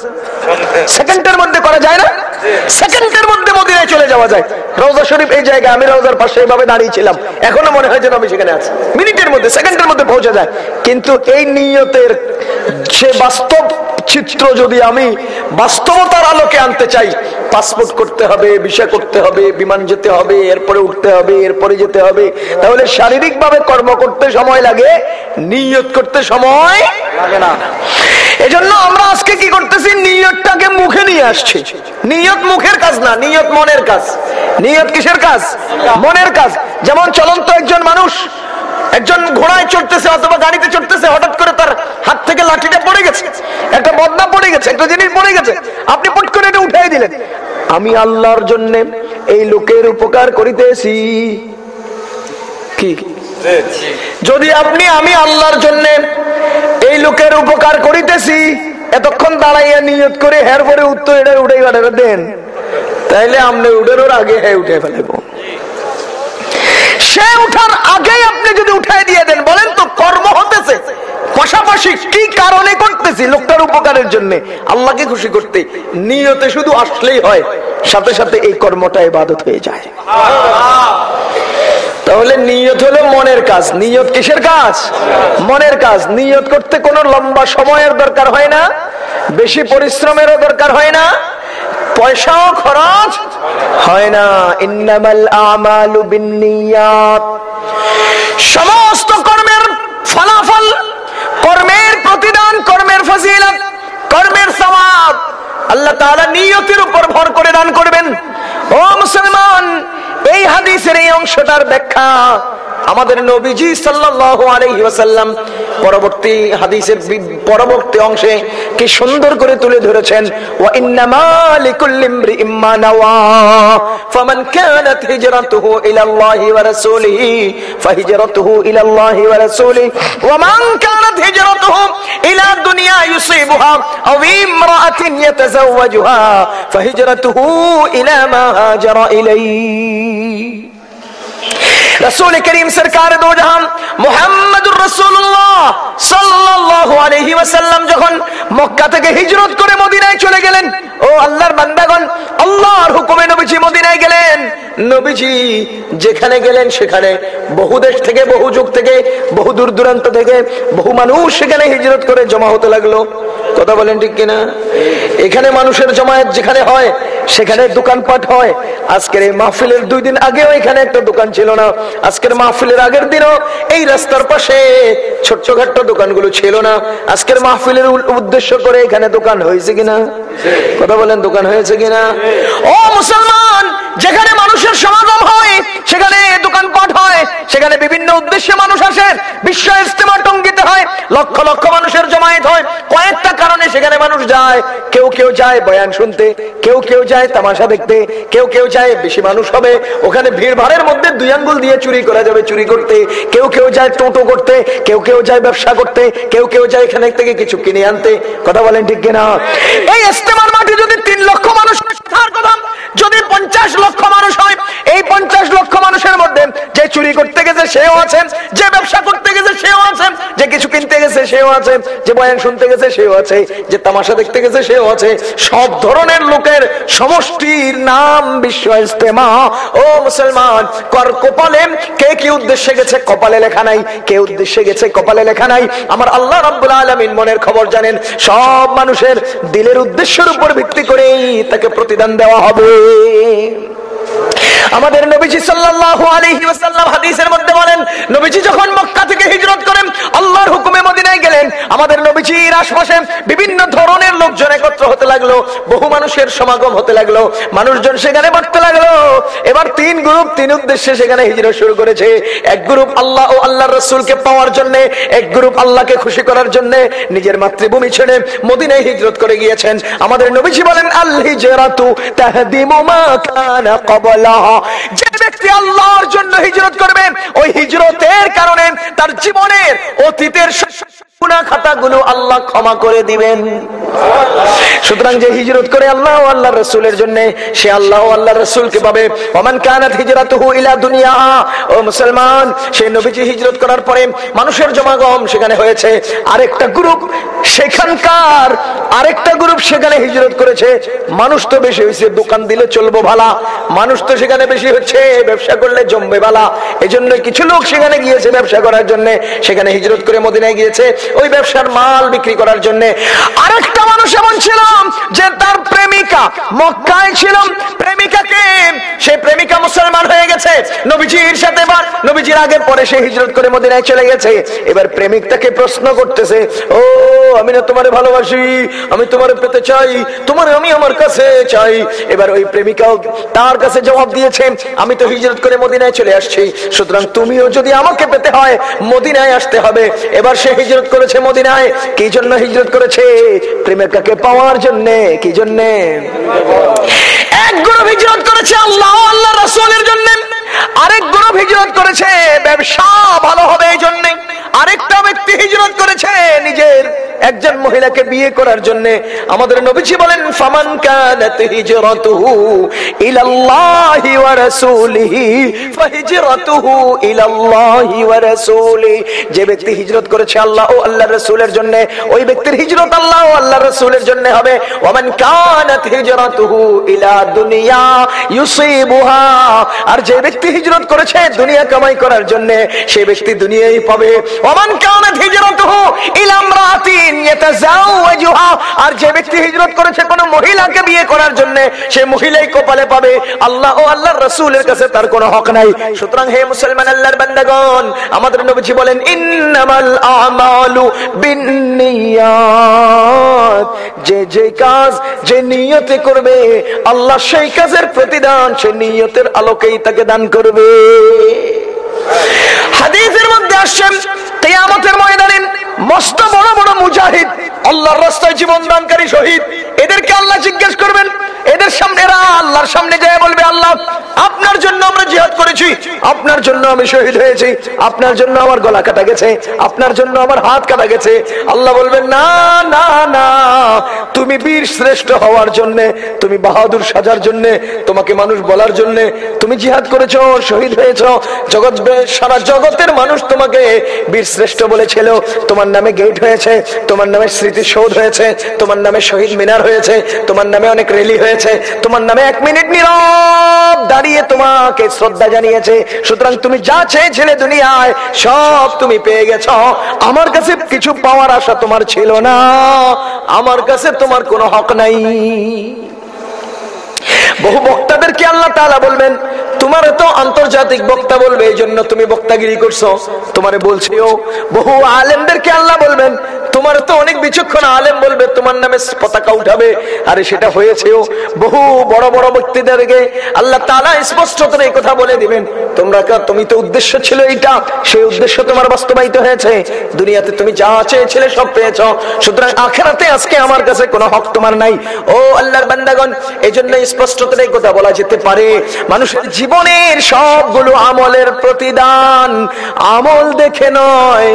সেকেন্ডের মধ্যে করা যায় না? সেকেন্ডের মধ্যে মদিনায় চলে যাওয়া যায়। রওজা শরীফ এই জায়গায়, আমি রওজার পাশে এইভাবে দাঁড়িয়ে ছিলাম। এখনও মনে হয় যেন আমি সেখানে আছি। মিনিটের মধ্যে, সেকেন্ডের মধ্যে পৌঁছে যায়। কিন্তু এই নিয়তের সে বাস্তব চিত্র যদি আমি বাস্তবতার আলোকে আনতে চাই, পাসপোর্ট করতে হবে, ভিসা করতে হবে, বিমান যেতে হবে, এরপরে উঠতে হবে, এরপরে যেতে হবে, তাহলে শারীরিক ভাবে কর্ম করতে সময় লাগে, নিয়ত করতে সময় লাগে না। এজন্য আমরা আজকে কি করতেছি? নিয়তটাকে মুখে নিয়ে আসছি। নিয়ত মুখের কাজ না, নিয়ত মনের কাজ। নিয়ত কিসের কাজ? মনের কাজ। যেমন চলন্ত একজন মানুষ একজন ঘোড়ায় চড়তেছে অথবা গাড়িতে চড়তেছে, হঠাৎ করে তার হাত থেকে লাঠিটা পড়ে গেছে। একটা বদনা পড়ে গেছে, একটা জিনিস পড়ে গেছে। আপনি পট করে এটা উঠাই দিলেন। আমি আল্লাহর জন্য এই লোকের উপকার করিতেছি। কি? যদি আপনি, আমি আল্লাহর জন্য এই লোকের উপকার করিতেছি, এতক্ষণ দাঁড়াইয়া নিয়ত করে হের পরে উত্তর এটা উঠে দেন, তাইলে আপনি উঠের আগে হ্যাঁ উঠে ফেলব সে উঠার আগেই আপনি যদি উঠাই দিয়ে দেন, বলেন তো কর্ম হতেছে। পাশাপাশি কি কারণে করতেছি? লোকটার উপকারের জন্য। আল্লাহকে খুশি করতে। নিয়তে শুধু আসলেই হয়, সাথে সাথে এই কর্মটা ইবাদত হয়ে যায়। তাহলে নিয়ত হলো মনের কাজ। নিয়ত কিসের কাজ? মনের কাজ। নিয়ত করতে কোনো লম্বা সময়ের দরকার হয় না, বেশি পরিশ্রমেরও দরকার হয় না পয়সাও খরচ হয় না। ইন্নামাল আমালু বিন্নিয়াত। সমস্ত কর্মের ফলাফল কর্মের প্রতিদান কর্মের ফজিলত কর্মের সওয়াব আল্লাহ তাআলা নিয়তের উপর ভর করে দান করবেন। ও মুসলমান, এই হাদিসের এই অংশটার ব্যাখ্যা আমাদের নবীজি ওয়াসাল্লাম পরবর্তী হাদিসের পরবর্তী অংশে কি সুন্দর করে তুলে ধরেছেন দুনিয়া আও ইমরাআতিন ইয়াতাযাওয়াজুহা, ফাহিজরাতুহু ইলা মা হাজারা ইলাইহি। রসুল করিম সরকার দো জাহান, মোহাম্মদুর রসুল্লাহ সাল্লাল্লাহু আলাইহি যখন মক্কা থেকে হিজরত করে মদিনায় চলে গেলেন, ও আল্লাহর বান্দাগণ, আল্লাহর হুকুমে নবীজি মদিনায় গেলেন। নবীজি যেখানে গেলেন সেখানে বহু দেশ থেকে, বহু যুগ থেকে, বহু দূর দূরান্ত থেকে বহু মানুষ সেখানে হিজরত করে জমা হতে লাগল। কথা বলেন ঠিক কিনা? এখানে মানুষের জমায়েত যেখানে হয়, সেখানে দোকানপাট হয়। আজকের এই মাহফিলের দুই দিন আগেও এখানে একটা দোকান ছিল না। আজকের মাহফিলের আগের দিনও এই রাস্তার পাশে ছোট্টখাট্ট দোকানগুলো ছিল না। আজকের মাহফিলের উদ্দেশ্য করে এখানে দোকান হয়েছে কিনা? কথা বলেন, দোকান হয়েছে কিনা? ও মুসলমান, যেখানে মানুষের সমাগম হয়, সেখানে দোকানপাট হয়, সেখানে বিভিন্ন উদ্দেশ্যে মানুষ আসেন বিশ্ব ইস্তেমা টঙ্গিতে হয়, লক্ষ লক্ষ মানুষের জমায়েত হয়, কয়েকটা কারণে সেখানে মানুষ যায়। কেউ কেউ যায় বয়ান শুনতে, কেউ কেউ যায় তামাশা দেখতে, কেউ কেউ যায় বেশি মানুষ হবে, ওখানে ভিড় ভাড়ের মধ্যে দুই আঙ্গুল দিয়ে চুরি করা যাবে চুরি করতে। কেউ কেউ যায় টোটো করতে, কেউ কেউ যায় ব্যবসা করতে, কেউ কেউ যায় এখানে থেকে কিছু কিনে আনতে। কথা বলেন ঠিক কিনা? এই ইস্তেমার মাঠে যদি তিন লক্ষ মানুষ যদি পঞ্চাশ লক্ষ মানুষ হয়, এই পঞ্চাশ লক্ষ মানুষের মধ্যে যে চুরি করতে গেছে সেও আছেন যে ব্যবসা করতে গেছে সেও আছেন যে কিছু কিনতে গেছে সেও আছে, যে বয়ান শুনতে গেছে সেও আছে, যে তামাশা দেখতে গেছে সেও আছে, সব ধরনের লোকের সমষ্টির নাম বিশ্ব ইস্তেমা ও মুসলমান, কর কপালে কে কি উদ্দেশ্যে গেছে? কপালে লেখা নাই। কে উদ্দেশ্যে গেছে? কপালে লেখা নাই। আমার আল্লাহ রাব্বুল আলামিন মনের খবর জানেন, সব মানুষের দিলের উদ্দেশ্যের উপর ভিত্তি করেই তাকে প্রতিদান দেওয়া হবে। আমাদের নবীজি সাল্লাল্লাহু আলাইহি ওয়াসাল্লাম হাদিসের মধ্যে বলেন, নবীজি যখন মক্কা থেকে হিজরত করেন, আল্লাহর হুকুমে মদিনায় গেলেন, আমাদের নবীজির আশপাশে বিভিন্ন ধরনের লোকজন একত্র হতে লাগল, বহু মানুষের সমাগম হতে লাগল, মানুষজন সেখানে বাড়তে লাগল। এবার তিন গ্রুপ, তিন উদ্দেশ্যে সেখানে হিজরত শুরু করেছে। এক গ্রুপ আল্লাহ ও আল্লাহর রসুলকে পাওয়ার জন্য, এক গ্রুপ আল্লাহকে খুশি করার জন্য নিজের মাতৃভূমি ছেড়ে মদিনায় হিজরত করে গিয়েছেন। আমাদের নবীজি বলেন আল হিজরাতু তাহদিমু মা কানা ক্বাবলাহা যে ব্যক্তি আল্লাহর জন্য হিজরত করবেন ওই হিজরতের কারণে তার জীবনের অতীতের মানুষের জমাগম সেখানে হয়েছে। আরেকটা গ্রুপ সেখানকার, আরেকটা গ্রুপ সেখানে হিজরত করেছে। মানুষ তো বেশি হয়েছে দোকান দিলে চলবো ভালা। মানুষ তো সেখানে বেশি হচ্ছে, ব্যবসা করলে জমবে ভালা। এজন্য কিছু লোক সেখানে গিয়েছে ব্যবসা করার জন্য। সেখানে হিজরত করে মদিনায় গিয়েছে। ওই ব্যবসার মাল বিক্রি করার জন্য। আরেকটা মানুষ এমন ছিলাম যে তার প্রেমিকা, মক্কায় ছিল। প্রেমিকাকে, সে প্রেমিকা মুসলমান হয়ে গেছে। নবীজির সাথে নবীজির আগে পরে সে হিজরত করে মদিনায় চলে গেছে। এবার প্রেমিক তাকে প্রশ্ন করতেছে, ও আমি না তোমারে ভালোবাসি, আমি তোমারে পেতে চাই, তোমার আমি আমার কাছে চাই। এবার ওই প্রেমিকাও তার কাছে জবাব দিয়েছে, আমি তো হিজরত করে মদিনায় চলে আসছি, সুতরাং তুমিও যদি আমাকে পেতে হয়, মদিনায় আসতে হবে। এবার সে হিজরত করেছে মদিনায়, কি জন্য হিজরত করেছে? প্রেমিকাকে পাওয়ার জন্য, কি জন্য? এক গ্রুপ হিজরত করেছে আল্লাহ আল্লাহ রাসূলের জন্য। আরেক গ্রুপ হিজরত করেছে, ব্যবসা ভালো হবে এই জন্য। আরেকটা ব্যক্তি হিজরত করেছে, নিজের একজন মহিলাকে বিয়ে করার জন্য। আমাদের নবীজি বলেন, ফামান কানাত হিজরাতুহু ইলাল্লাহি ওয়া রাসূলিহি ফাহিজরাতুহু ইলাল্লাহি ওয়া রাসূলিহি যে ব্যক্তি হিজরত করেছে আল্লাহ ও আল্লাহর রাসূলের জন্য, ওই ব্যক্তির হিজরত আল্লাহ ও আল্লাহর রাসূলের জন্য হবে। ওমান কানাত হিজরাতুহু ইলা দুনিয়া ইউসিবুহা। আর যে ব্যক্তি হিজরত করেছে দুনিয়া কামাই করার জন্য সেই ব্যক্তি দুনিয়াই পাবে। ওমান কানাত হিজরাতুহু ইলা ইমরাতিন ইয়াতাজাওয়াজুহা। আর যে ব্যক্তি হিজরত করেছে কোন মহিলাকে বিয়ে করার জন্য, সে মহিলাই কপালে পাবে। আল্লাহ ও আল্লাহর রাসূলের কাছে তার কোনো হক নাই। সুতরাং হে মুসলমান আল্লাহর বান্দাগণ, আমাদের নবীজি বলেন, ইন্নামাল আমালু বিন্নিয়াত। যে যে কাজ, যে নিয়তে করবে, আল্লাহ সেই কাজের প্রতিদান, সে নিয়তের আলোকেই তাকে দান করবে। হাদিসের মধ্যে আসছেন, কিয়ামতের ময়দানে মস্ত বড় বড় মুজাহিদ, আল্লাহর রাস্তায় জীবন দানকারী শহীদ, এদেরকে আল্লাহ জিজ্ঞেস করবেন, এদের সামনে এরা আল্লাহর সামনে যায় বলবে, আল্লাহ, আপনার জন্য আমরা জিহাদ করেছি, আপনার জন্য আমি শহীদ হয়েছি, আপনার জন্য আমার গলা কাটা গেছে, আপনার জন্য আমার হাত কাটা গেছে। আল্লাহ বলবেন, না না না, তুমি বীর শ্রেষ্ঠ হওয়ার জন্য, তুমি বাহাদুর সাজার জন্য, তোমাকে মানুষ বলার জন্য, তুমি জিহাদ করেছ, শহীদ হয়েছ, জগৎ সারা জগতের মানুষ তোমাকে বীর শ্রেষ্ঠ বলেছিল। তোমার নামে গেট হয়েছে, তোমার নামে স্মৃতিসৌধ হয়েছে, তোমার নামে শহীদ মিনার হয়েছে, তোমার নামে অনেক রেলি হয়েছে, তোমার নামে এক মিনিট নীরব দাঁড়িয়ে তোমাকে শ্রদ্ধা জানিয়েছে। সুতরাং তুমি যা চেয়েছিলে দুনিয়ায়, সব তুমি পেয়ে গেছ। আমার কাছে কিছু পাওয়ার আশা তোমার ছিল না, আমার কাছে তোমার কোনো হক নাই। বহু বক্তাদেরকে আল্লাহ তাআলা বলবেন তোমার তো আন্তর্জাতিক বক্তা বলবে এই জন্য তুমি বক্তাগিরি করছ। তোমারে বলছিও বহু আলেমদেরকে আল্লাহ বলবেন তোমার তো অনেক বিচক্ষণ আলেম বলবে, তোমার নামে পতাকা উঠাবে। আরে, সেটা হয়েছেও বহু বড় বড় ব্যক্তিদেরকে আল্লাহ তালা করে এই কথা বলে দিবেন, তোমরা তুমি তো উদ্দেশ্য ছিল এইটা, সেই উদ্দেশ্য তোমার বাস্তবায়িত হয়েছে। দুনিয়াতে তুমি যা চেয়েছিলে সব পেয়েছ, সুতরাং আখেরাতে আজকে আমার কাছে কোনো হক তোমার নাই। ও আল্লাহর বান্দাগণ এই জন্য স্পষ্ট এই কথা বলা যেতে পারে। মানুষের জীবনের সবগুলো আমলের প্রতিদান আমল দেখে নয়,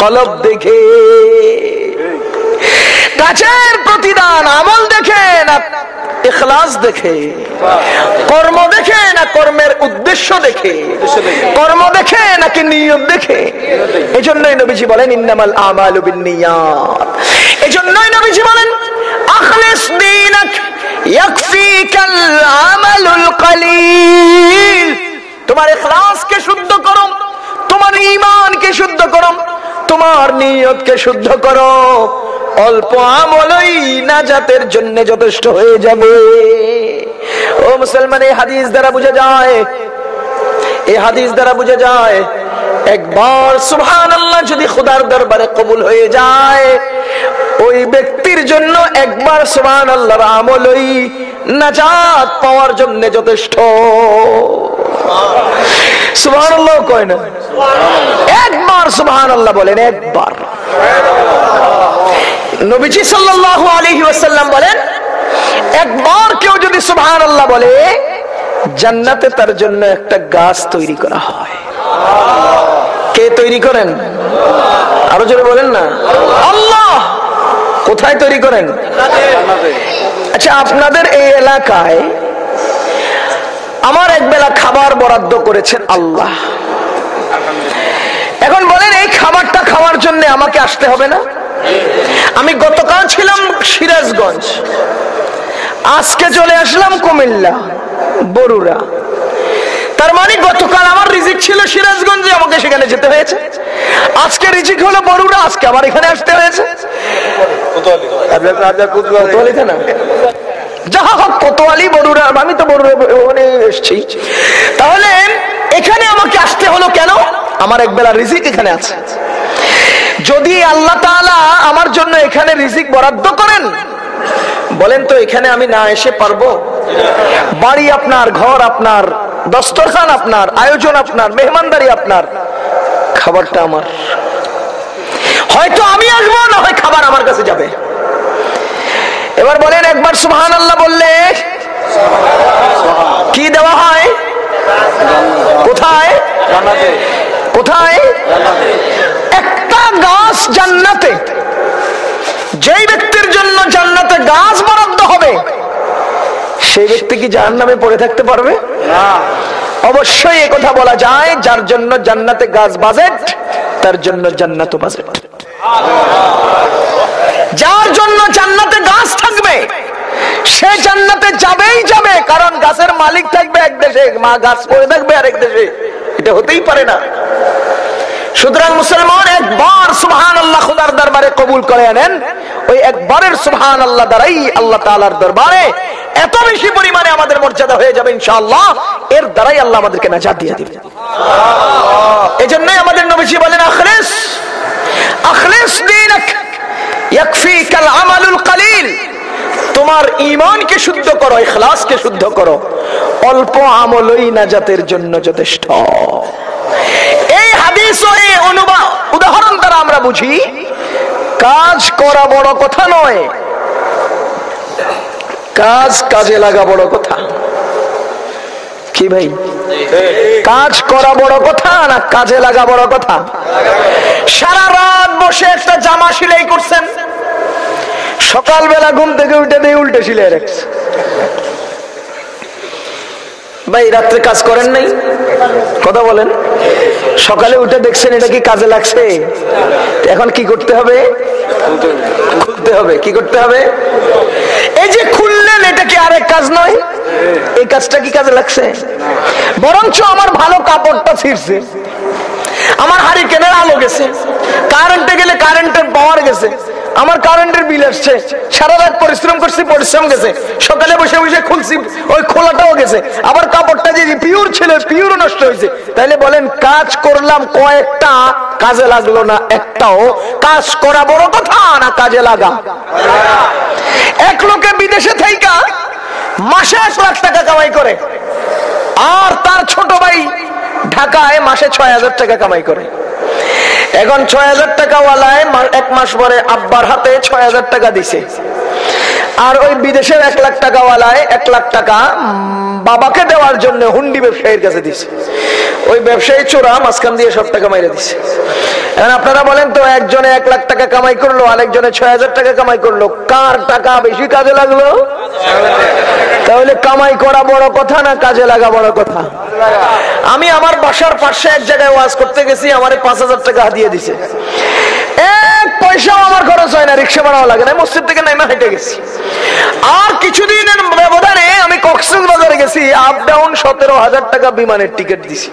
কলব দেখে। গাছের প্রতিদান আমল দেখে না ইখলাস দেখে। কর্ম দেখে না কর্মের উদ্দেশ্য দেখে। কর্ম দেখে নাকি নিয়ত দেখে। এই জন্যই নবীজি বলেন, ইন্নামাল আমালু বিন্নিয়াত এই জন্যই নবীজি বলেন, আখলিস দীনাক তোমার ইখলাসকে শুদ্ধ করো, তোমার ঈমানকে শুদ্ধ করো, তোমার নিয়তকে শুদ্ধ করো। অল্প আমলই নাজাতের জন্য যথেষ্ট হয়ে যাবে। ও মুসলমান হাদিস দ্বারা বুঝা যায়, এই হাদিস দ্বারা বুঝা যায় একবার সুবহান আল্লাহ যদি খুদার দরবারে কবুল হয়ে যায়, ওই ব্যক্তির জন্য একবার সুহান আল্লাহর আমলই নাজাত পাওয়ার জন্য যথেষ্ট। সুবহান আল্লাহ কয় না? একবার সুবহান আল্লাহ বলেন, একবার। নবীজি সাল্লাল্লাহু আলাইহি ওয়াসাল্লাম বলেন, একবার কেউ যদি সুবহান আল্লাহ বলে, জান্নাতে তার জন্য একটা গাছ তৈরি করা হয়। কে তৈরি করেন? আরও জোরে বলেন না। আল্লাহ! কোথায় তৈরি করেন? আচ্ছা আপনাদের এই এলাকায় আমার এক বেলা খাবার বরাদ্দ করেছেন আল্লাহ। এখন বলেন এই খাবারটা খাওয়ার জন্য আমাকে আসতে হবে না? আমি গতকাল ছিলাম সিরাজগঞ্জ। আজকে চলে আসলাম কুমিল্লা বরুড়া। তার মানে গতকাল আমার রিজিক ছিল সিরাজগঞ্জে, আমাকে সেখানে যেতে হয়েছে। আজকে রিজিক হলো বরুড়া, আজকে আমার এখানে আসতে হয়েছে। হোক আমি তো তাহলে এখানে আমাকে হলো কেন? আমার এক বেলা রিজিক এখানে যদি আল্লাহ আমার জন্য এখানে রিজিক বরাদ্দ করেন, বলেন তো এখানে আমি না এসে পারব? বাড়ি আপনার, ঘর আপনার দস্তরখান আপনার, আয়োজন আপনার, মেহমানদারি আপনার। খাবারটা আমার। হয়তো আমি আসব, না হয় খাবার আমার কাছে যাবে। এবার বলেন একবার সুহান আল্লাহ বললে, কি দেওয়া হয়? কোথায়? কোথায়? একটা গাছ জান্নাতে। যেই ব্যক্তির জন্য জান্নাতে গাছ বরাদ্দ হবে সেই ব্যক্তি কি জাহান নামে পড়ে থাকতে পারবে? অবশ্যই কথা বলা যায় যার জন্য জান্নাতে গাছ বাজেট তার জন্য জান্নাত বাজেট। যার জন্য জান্নাতে গাছ থাকবে সে জান্নাতে যাবেই যাবে কারণ গাছের মালিক থাকবে এক দেশে মা গাছ পড়ে থাকবে আরেক দেশে। এটা হতেই পারে না। সুতরাং মুসলমান একবার সুবহান আল্লাহ খুদার দরবারে কবুল করে আনেন। ওই একবারের সুবহান আল্লাহ দ্বারাই আল্লাহ তাআলার দরবারে এত বেশি পরিমাণে আমাদের মর্যাদা হয়ে যাবে ইনশাআল্লাহ। এর দ্বারাই আল্লাহ আমাদেরকে নাজাত দিয়ে দিবে এই জন্যই আমাদের নবীজি বলেন, আখলিস আখলিস দীনক ইয়াকফিকাল আমালুল কলিল। তোমার ঈমানকে শুদ্ধ করো, ইখলাসকে শুদ্ধ করো। অল্প আমলই নাজাতের জন্য যথেষ্ট। এই উদাহরণ দ্বারা আমরা বুঝি, কাজ করা বড় কথা নয়। কাজ কাজে লাগা বড় কথা। কি ভাই? কাজ করা বড় কথা না কাজে লাগা বড় কথা? সারা রাত বসে একটা জামা সিলাই করছেন। সকালবেলা ঘুম থেকে উঠে দিয়ে উল্টে সিলাই রাখছে। ভাই, রাত্রে কাজ করেন নাই? কথা বলেন। সকালে উঠে দেখছেন এটা কি কাজে লাগছে? এখন কি করতে হবে? খুলতে হবে। কি করতে হবে? এই যে খুললেন, এটা কি আরেক কাজ নয়? এই কাজটা কি কাজে লাগছে? বরঞ্চ আমার ভালো কাপড়টা ফিরছে আমার হারিকেনের আলো গেছে। কারেন্টে গেলে কারেন্টের পাওয়ার গেছে। আমার কারেন্টের বিল আসছে। সারা রাত পরিশ্রম করছি, পরিশ্রম গেছে। সকালে বসে বসে খুলছি, ওই খোলাটাও গেছে। আবার কাপড়টা যে পিওর ছিল পিওর নষ্ট হয়েছে। তাইলে বলেন, কাজ করলাম কয়েকটা, কাজে লাগল না একটাও। কাজ করা বড় কথা না কাজে লাগা? এক লোকে বিদেশে থাইকা মাসে এক লাখ টাকা কামাই করে। আর তার ছোট ভাই ঢাকায় মাসে ছয় হাজার টাকা কামাই করে। এখন ছয় হাজার টাকাওয়ালায় এক মাস পরে আব্বার হাতে ছয় হাজার টাকা দিছে। আর ওই বিদেশের এক লাখ টাকাওয়ালায় এক লাখ টাকা বাবাকে দেওয়ার জন্য হুন্ডি ব্যবসায়ীর কাছে দিছে। ওই ব্যবসায়ী চোরা মাঝখান দিয়ে সব টাকা মাইরে দিছে। এখন আপনারা বলেন তো, একজনে এক লাখ টাকা কামাই করল, আরেকজনে ছয় হাজার টাকা কামাই করল। কার টাকা বেশি কাজে লাগল? তাহলে কামাই করা বড় কথা না কাজে লাগা বড় কথা? আমি আমার বাসার পাশে এক জায়গায় ওয়াজ করতে গেছি, আমার পাঁচ হাজার টাকা দিয়ে দিছে। এক পয়সাও আমার খরচ হয় না, রিক্সা ভাড়াও লাগে না, মসজিদ থেকে নাইমা হেঁটে গেছি। আর কিছুদিনের ব্যবধানে আমি কক্সেস বাজারে গেছি আপ ডাউন সতেরো হাজার টাকা বিমানের টিকিট দিছি।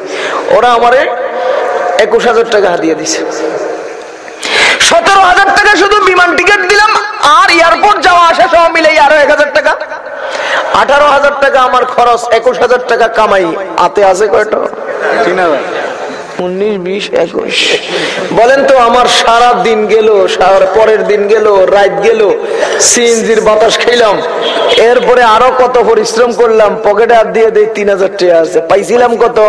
ওরা আমারে একুশ হাজার টাকা দিয়ে দিছে। সতেরো হাজার টাকা শুধু বিমান টিকিট দিলাম, আর এয়ারপোর্ট যাওয়া আসা সব মিলে আরও এক হাজার টাকা। আঠারো হাজার টাকা আমার খরচ, একুশ হাজার টাকা কামাই। আতে আছে কয়টা? তিন হাজার। উনিশ, বিশ, একুশ। বলেন তো, আমার সারা দিন গেল, সারা পরের দিন গেল, রাত গেল, সিএনজির বাতাস খেলাম। এরপরে আরও কত পরিশ্রম করলাম, পকেটে হাত দিয়ে দেই তিন হাজার টাকা আছে। পাইছিলাম কত?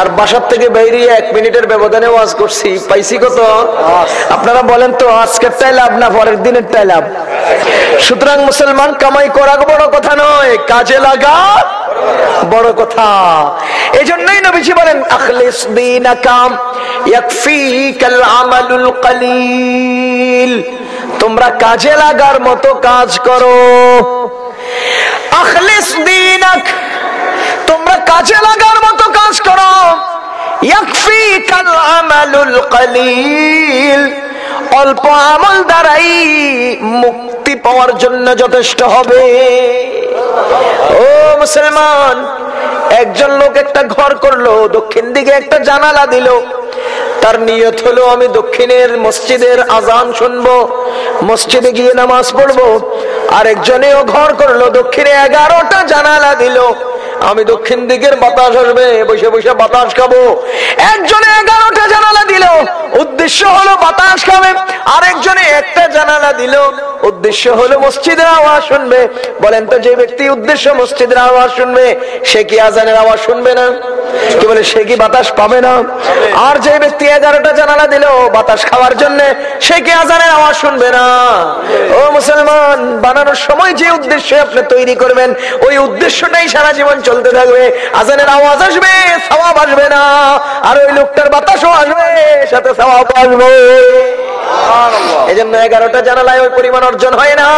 আর বাসার থেকে বেরিয়ে এক মিনিটের ব্যবধানে ওয়াজ করছি, পাইছি কত? আপনারা বলেন তো আজকের টাই লাভ না পরের দিনের টাই লাভ? সুতরাং মুসলমান, কামাই করা বড় কথা নয়, কাজে লাগা বড় কথা। এই জন্যই নবীজি বলেন দীনাকাম ইয়াকফিকাল আমালুল কলিল তোমরা কাজে লাগার মতো কাজ করো। আখলিস দীনাক তোমরা কাজে লাগার মতো কাজ করো। ইয়াকফিকাল আমালুল কলিল। অল্প আমল দ্বারাই মুক্তি পাওয়ার জন্য যথেষ্ট হবে। ও মুসলমান, একজন লোক একটা ঘর করল, দক্ষিণ দিকে একটা জানালা দিল। তার নিয়ত হলো, আমি দক্ষিণের মসজিদের আজান শুনব, মসজিদে গিয়ে নামাজ পড়ব। আরেকজনেও ঘর করল, দক্ষিণে এগারোটা জানালা দিল। আমি দক্ষিণ দিকের বাতাস আসবে, বসে বসে বাতাস খাব। একজনে এগারোটা জানালা দিল, উদ্দেশ্য হলো বাতাস খাবে। আরেকজনে একটা জানালা দিল, উদ্দেশ্য হলো মসজিদের আওয়াজ শুনবে। বলেন তো, যে ব্যক্তি উদ্দেশ্য মসজিদের আওয়াজ শুনবে, সে কি আজানের আওয়াজ শুনবে না? কি বলে, সে কি বাতাস পাবে না? আর যে ব্যক্তি এগারোটা জানালা দিল বাতাস খাওয়ার জন্য, সে কি আজানের আওয়াজ শুনবে না? ও মুসলমান, বানানোর সময় যে উদ্দেশ্যে আপনি তৈরি করবেন, ওই উদ্দেশ্যটাই সারা জীবন চলতে থাকবে। আজানের আওয়াজ আসবে সবাব আসবে না। আর ওই লোকটার বাতাসও আসবে সাথে সবাব আসবে। এই জন্য এগারোটা জানালায় ওই পরিমাণ অর্জন হয় না।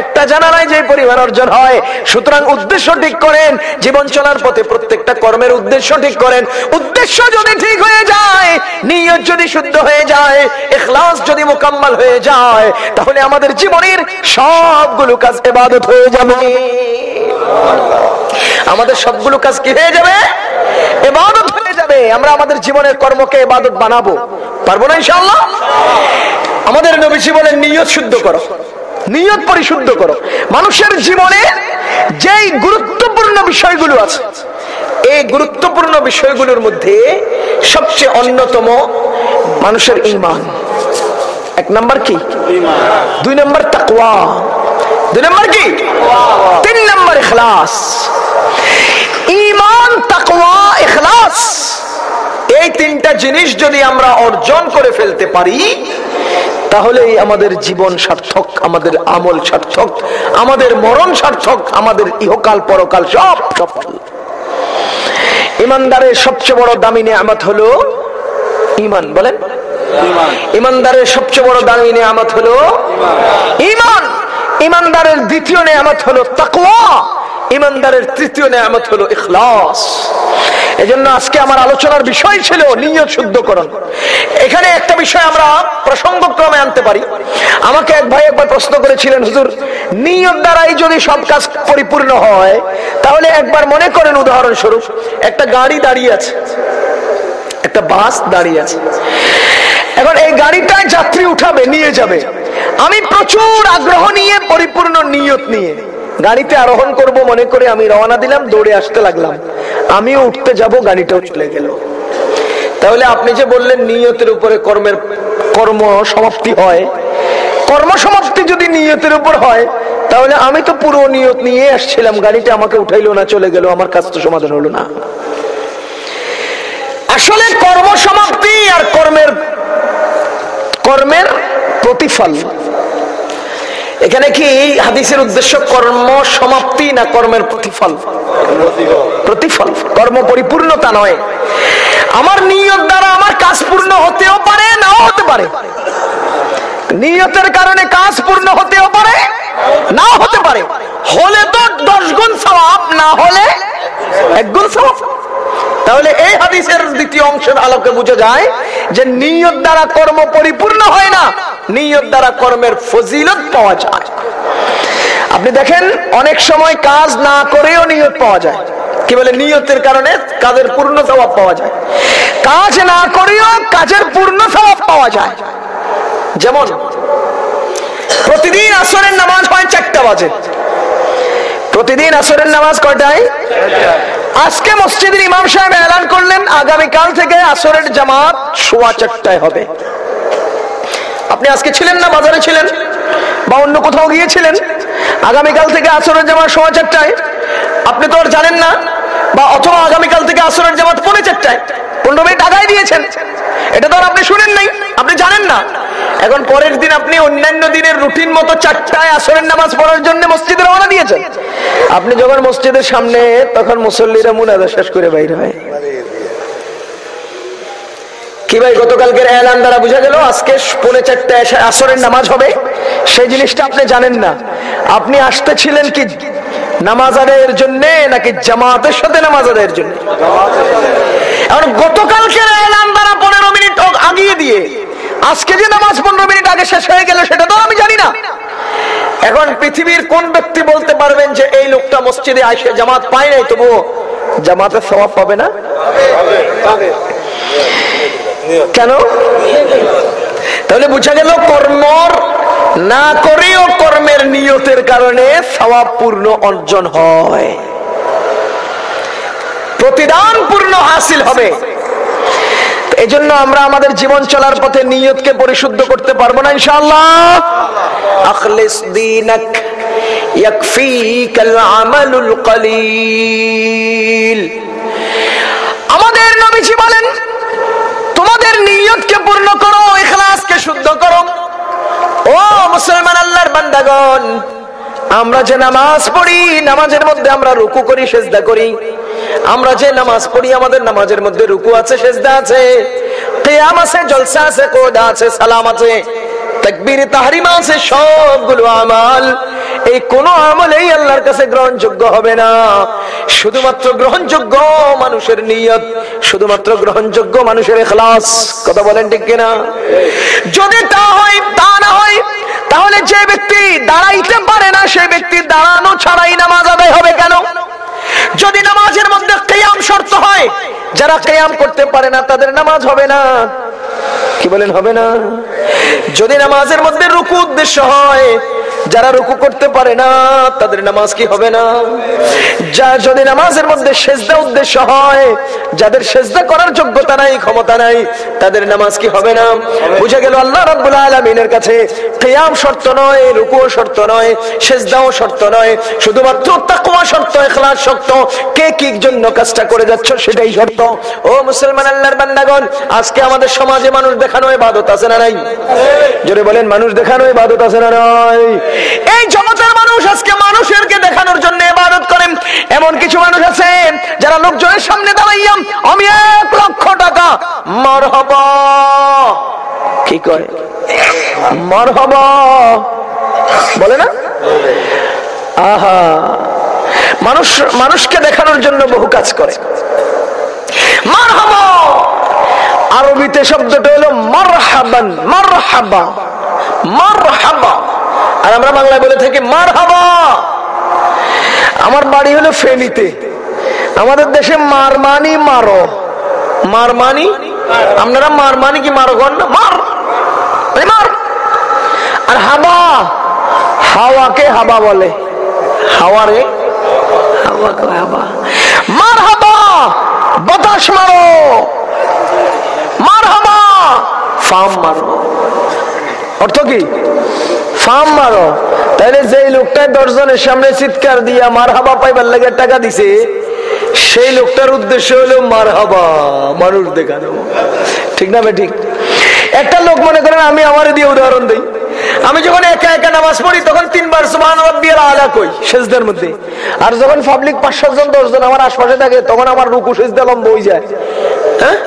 একটা জানালায় যে পরিমাণ অর্জন হয় সুতরাং উদ্দেশ্য ঠিক করেন জীবন চলার পথে প্রত্যেকটা কর্মের উদ্দেশ্য ঠিক করেন। উদ্দেশ্য যদি ঠিক হয়ে যায় নিয়ত যদি শুদ্ধ হয়ে যায় এখলাস যদি মোকাম্মল হয়ে যায় তাহলে আমাদের জীবনের সবগুলো কাজ এবাদত হয়ে যাবে। আমাদের সবগুলো কাজ কি হয়ে যাবে? এবাদত হয়ে যাবে। আমরা আমাদের জীবনের কর্মকে এবাদত বানাবো। পারব না ইনশাল্লাহ আমাদের নবীজি বলেন নিয়ত শুদ্ধ করো। নিয়ত পরিশুদ্ধ করো। মানুষের জীবনে যেই গুরুত্বপূর্ণ বিষয়গুলো আছে এই গুরুত্বপূর্ণ বিষয়গুলোর মধ্যে সবচেয়ে অন্যতম মানুষের ইমান এক নাম্বার কি? দুই নাম্বার তাকওয়া। দুই নাম্বার কি? তিন নাম্বার ইখলাস। ইমান তাকওয়া ইখলাস। এই তিনটা জিনিস যদি আমরা অর্জন করে ফেলতে পারি তাহলেই আমাদের জীবন সার্থক আমাদের আমল সার্থক আমাদের মরণ সার্থক আমাদের ইহকাল পরকাল সব সফল ইমানদারের সবচেয়ে বড় দামি নিয়ামত হলো ইমান বলেন। ইমানদারের সবচেয়ে বড় দামি নিয়ামত হলো ইমান ইমানদারের দ্বিতীয় নিয়ামত হলো তাকওয়া। ইমানদারের তৃতীয় নিয়ামত হলো ইখলাস। এজন্য আজকে আমার আলোচনার বিষয় ছিল নিয়ত শুদ্ধকরণ। এখানে একটা বিষয় আমরা প্রসঙ্গক্রমে আনতে পারি। আমাকে এক ভাই একবার প্রশ্ন করেছিলেন, হুজুর, নিয়ত দ্বারাই যদি সব কাজ পরিপূর্ণ হয়, তাহলে একবার মনে করেন উদাহরণস্বরূপ, একটা গাড়ি দাঁড়িয়ে আছে, একটা বাস দাঁড়িয়ে আছে। এখন এই গাড়িটায় যাত্রী উঠাবে, নিয়ে যাবে। আমি প্রচুর আগ্রহ নিয়ে, পরিপূর্ণ নিয়ত নিয়ে গাড়িতে আরোহণ করব মনে করে আমি রওনা দিলাম, দৌড়ে আসতে লাগলাম। আমিও উঠতে যাব, গাড়িটাও চলে গেল। তাহলে আপনি যে বললেন নিয়তের উপরে কর্মের কর্ম সমাপ্তি হয়, কর্ম সমাপ্তি যদি নিয়তের উপর হয়, তাহলে আমি তো পুরো নিয়ত নিয়ে আসছিলাম, গাড়িটা আমাকে উঠাইলো না, চলে গেল, আমার কাজ তো সমাধান হলো না। আসলে কর্ম সমাপ্তি আর কর্মের কর্মের প্রতিফল এখানে কি হাদিসের উদ্দেশ্য কর্ম সমাপ্তি না কর্মের প্রতিফল? প্রতিফল। কর্ম পরিপূর্ণতা নয়। আমার নিয়ত দ্বারা আমার কাজ পূর্ণ হতেও পারে, নাও হতে পারে। নিয়তের কারণে কাজ পূর্ণ হতেও পারে, নাও হতে পারে। হলে তো দশ গুণ সবাব না হলে এক গুণ সবাব তাহলে এই হাদিসের দ্বিতীয় অংশের আলোকে বুঝা যায় যে নিয়ত দ্বারা কর্ম পরিপূর্ণ হয় না, নিয়ত দ্বারা কর্মের ফজিলত পাওয়া যায়। আপনি দেখেন, অনেক সময় কাজ না করেও নিয়ত পাওয়া যায়। কি বলে? নিয়তের কারণে কাজের পূর্ণ স্বভাব পাওয়া যায়। কাজ না করেও কাজের পূর্ণ স্বভাব পাওয়া যায়। যেমন, প্রতিদিন আসরের নামাজ হয় চারটা বাজে। প্রতিদিন আসরের নামাজ কয়টায়? আজকে মসজিদের ইমাম সাহেব এলান করলেন, আগামীকাল থেকে আসরের জামাত সোয়া চারটায় হবে। আপনি আজকে ছিলেন না, বাজারে ছিলেন? বা অন্য কোথাও গিয়েছিলেন? আগামীকাল থেকে আসরের জামাত সোয়া চারটায়। আপনি তো আর জানেন না, বা অথবা আগামীকাল থেকে আসরের জামাত পৌনে চারটায়। পনেরো মিনিট আগায় দিয়েছেন। এটা তো আর আপনি শুনেন নাই। আপনি জানেন না। এখন পরের দিন আপনি অন্যান্য দিনের রুটিন মতো চারটায় আসরের নামাজ পড়ার জন্য মসজিদে রওনা দিয়েছেন। আপনি যখন মসজিদের সামনে, তখন মুসল্লিরা মুনাদা শেষ করে বাইর হয়। কি ভাই, গতকালকের এলান দ্বারা বুঝা গেল, আজকে পৌনে চারটে আসরের নামাজ হবে। সেই জিনিসটা আপনি জানেন না। আপনি আসতেছিলেন কি নামাজ আদায়ের জন্য, নাকি জামাতের সাথে নামাজ আদায়ের জন্য? এখন গতকালকের এলান দ্বারা পনেরো মিনিট আগিয়ে দিয়ে আজকে যে নামাজ পনেরো মিনিট আগে শেষ হয়ে গেল, সেটা তো আমি জানি না। এখন পৃথিবীর কোন ব্যক্তি বলতে পারবেন যে এই লোকটা মসজিদে আসে জামাত পায় নাই? তবুও জামাতের স্বভাব পাবে না? কেন? তাহলে বুঝা গেল কর্মর না করেও কর্মের নিয়তের কারণে স্বভাব পূর্ণ অর্জন হয়। প্রতিদান পূর্ণ হাসিল হবে। এই জন্য আমরা আমাদের জীবন চলার পথে নিয়তকে পরিশুদ্ধ করতে পারব না ইনশাআল্লাহ। আখলিস দীনাক ইয়াকফিকাল আমালুল কলিল। আমাদের নবীজি বলেন তোমাদের নিয়তকে পূর্ণ করো ইখলাসকে শুদ্ধ করো। ও মুসলমান আল্লাহর বান্দাগণ আমরা যে নামাজ পড়ি, নামাজের মধ্যে আমরা রুকু করি, সেজদা করি। আমরা যে নামাজ পড়ি, আমাদের নামাজের মধ্যে রুকু আছে, সেজদা আছে। কেয়াম আছে, জলসা আছে কোদা আছে, সালাম আছে। তাকবীর, তাহরিমা আছে, সবগুলো আমাল। এই কোন আমলেই আল্লাহর কাছে গ্রহণযোগ্য হবে না। শুধুমাত্র গ্রহণযোগ্য মানুষের নিয়ত, শুধুমাত্র গ্রহণযোগ্য মানুষের এখলাস। কথা বলেন ঠিক কিনা? যদি তা হয়, তা না হয়, তাহলে যে ব্যক্তি দাঁড়াইতে পারে না সেই ব্যক্তি দাঁড়ানো ছাড়াই নামাজ আদায় হবে কেন? যদি নামাজের মধ্যে কেয়াম শর্ত হয়, যারা কেয়াম করতে পারে না, তাদের নামাজ হবে না। কি বলেন হবে না। যদি নামাজের মধ্যে রুকু উদ্দেশ্য হয় যারা রুকু করতে পারে না, তাদের নামাজ কি হবে না? যা যদি নামাজের মধ্যে সেজদা উদ্দেশ্য হয়, যাদের সেজদা করার যোগ্যতা নাই, ক্ষমতা নাই, তাদের নামাজ কি হবে না? বুঝে গেল আল্লাহ রাব্বুল আলামিনের কাছে কিয়াম শর্ত নয়, রুকুও শর্ত নয়, সেজদাও শর্ত নয়, শুধুমাত্র তাকওয়া শর্ত, ইখলাস শর্ত। কে কি জন্য কাজটা করে যাচ্ছ সেটাই শর্ত। ও মুসলমান আল্লাহর বান্দাগণ, আজকে আমাদের সমাজে মানুষ দেখানো ইবাদত আছে না নাই? জোরে বলেন, মানুষ দেখানো ইবাদত আছে না নাই? এই জগতের মানুষ আজকে মানুষেরকে দেখানোর জন্য ইবাদত করেন এমন কিছু মানুষ আছে যারা লোকজনের সামনে দাঁড়াইয়াম আমি এক লক্ষ টাকা, মারহাবা। কি কয়? মারহাবা। বলে না? আহা। মানুষ, মানুষকে দেখানোর জন্য বহু কাজ করে। মারহাবা। আরবিতে শব্দটা হলো, মারহাবান, মারহাবা। মারহাবা। আর আমরা বাংলায় বলে থাকি, মারহাবা। আমার বাড়ি হলো ফেনীতে। আমাদের দেশে মার মানি মারো। মার মানি আপনারা মার মানি কি মারো কর না? মার। মার। আর হাবা? হাওয়াকে হাবা বলে। হাওয়ারে হাবা মার হাবা। বাতাস মারো। মার হাবা ফার্ম মারো। অর্থ কি? ফার্ম মারো। তাহলে যে লোকটা দশজনের সামনে চিৎকার দিয়া মার হাবা পাইবার লাগে টাকা দিছে, সেই লোকটার উদ্দেশ্য হলো মার হাবা মানুষ দেখানো। ঠিক না ঠিক? একটা লোক মনে করেন, আমি আমার দিয়ে উদাহরণ দিই। আমি যখন একা একা নামাজ পড়ি, তখন তিনবার সুবহান রাব্বিয়াল আলা কই, সেজদার মধ্যে। আর যখন পাবলিক পাঁচ সাতজন দশজন আমার আশপাশে থাকে, তখন আমার রুকু সেজদা লম্ব হয়ে যায়। হ্যাঁ?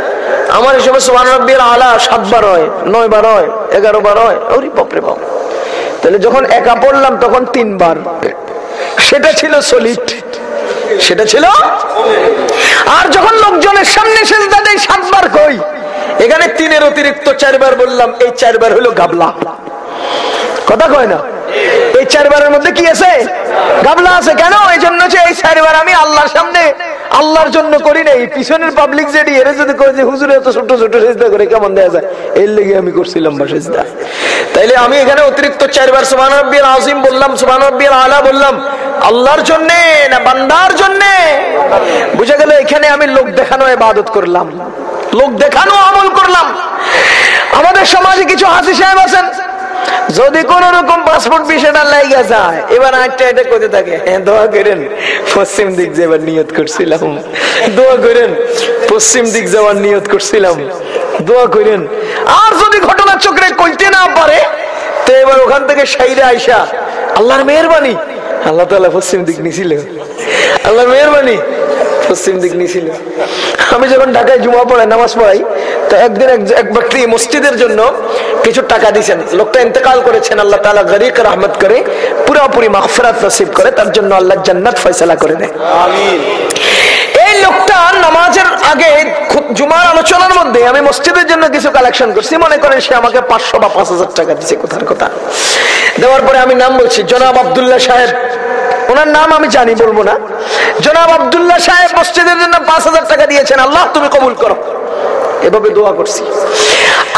আমার হিসেবে সুবহান রাব্বিয়াল আলা সাতবার হয় নয় বার হয় এগারো বার হয়। ওরে বাপরে বাপ। তাহলে যখন একা পড়লাম তখন তিনবার। সেটা ছিল সলিড। সেটা ছিল? আর যখন লোকজনের সামনে সে দেয় সাতবার কই। এখানে তিনের অতিরিক্ত চারবার বললাম, এই চারবার হলো গাবলা। কথা কয় না? এই চারবারের মধ্যে কি আছে? গাবলা আছে কেন? এই জন্য যে এই চারবার আমি আল্লাহর সামনে আল্লাহর জন্য করি নাই। পিছনের পাবলিক যেটি, এর যদি করে যে, হুজুরে, এত ছোট ছোট সেজদা করে কেমন দেয়া যায়? এর লেগে আমি করছিলাম বা সেজদা। তাইলে আমি এখানে অতিরিক্ত চারবার সুবহান রাব্বিয়াল আযীম বললাম, সুবহান রাব্বিয়াল আলা বললাম, আল্লাহর জন্য না বান্দার জন্য? বুঝে গেল এখানে আমি লোক দেখানো এবাদত করলাম। লোক দেখানো আমল করলাম। আমাদের সমাজে কিছু হাসি সাহেব আছেন যদি কোন রকম পাসপোর্ট বিষয়টা লাইগা যায়, এবার আটটা এটা করতে থাকে। হ্যাঁ দোয়া করেন, পশ্চিম দিক যাবার নিয়ত করছিলাম। দোয়া করেন, পশ্চিম দিক যাওয়ার নিয়ত করছিলাম। দোয়া করেন, আর যদি ঘটনা চক্রে কইতে না পারে, তো এবার ওখান থেকে সাইরে আইসা, আল্লাহর মেহরবানি আল্লাহ তালা পশ্চিম দিক নিছিল। আল্লাহ মেহরবানি পশ্চিম দিক নিছিল। আমি যখন ঢাকায় জুমা পড়াই নামাজ পড়াই, তো একদিন এক- ব্যক্তি মসজিদের জন্য কিছু টাকা দিয়েছেন লোকটা ইন্তেকাল করেছেন, আল্লাহ তালা গরিক রহমত করে পুরোপুরি মাহফরাত নসিব করে, তার জন্য আল্লাহ জান্নাত ফয়সলা করে দেয়। লোকটা নামাজের আগে জুমার আলোচনার মধ্যে আমি মসজিদের জন্য কিছু কালেকশন করছি। মনে করেন সে আমাকে পাঁচশো বা পাঁচ হাজার টাকা দিচ্ছে কোথার কথা। দেওয়ার পরে আমি নাম বলছি, জনাব আবদুল্লাহ সাহেব। ওনার নাম আমি জানি, বলব না। জনাব আবদুল্লাহ সাহেব মসজিদের জন্য পাঁচ হাজার টাকা দিয়েছেন। আল্লাহ, তুমি কবুল করো। এভাবে দোয়া করছি।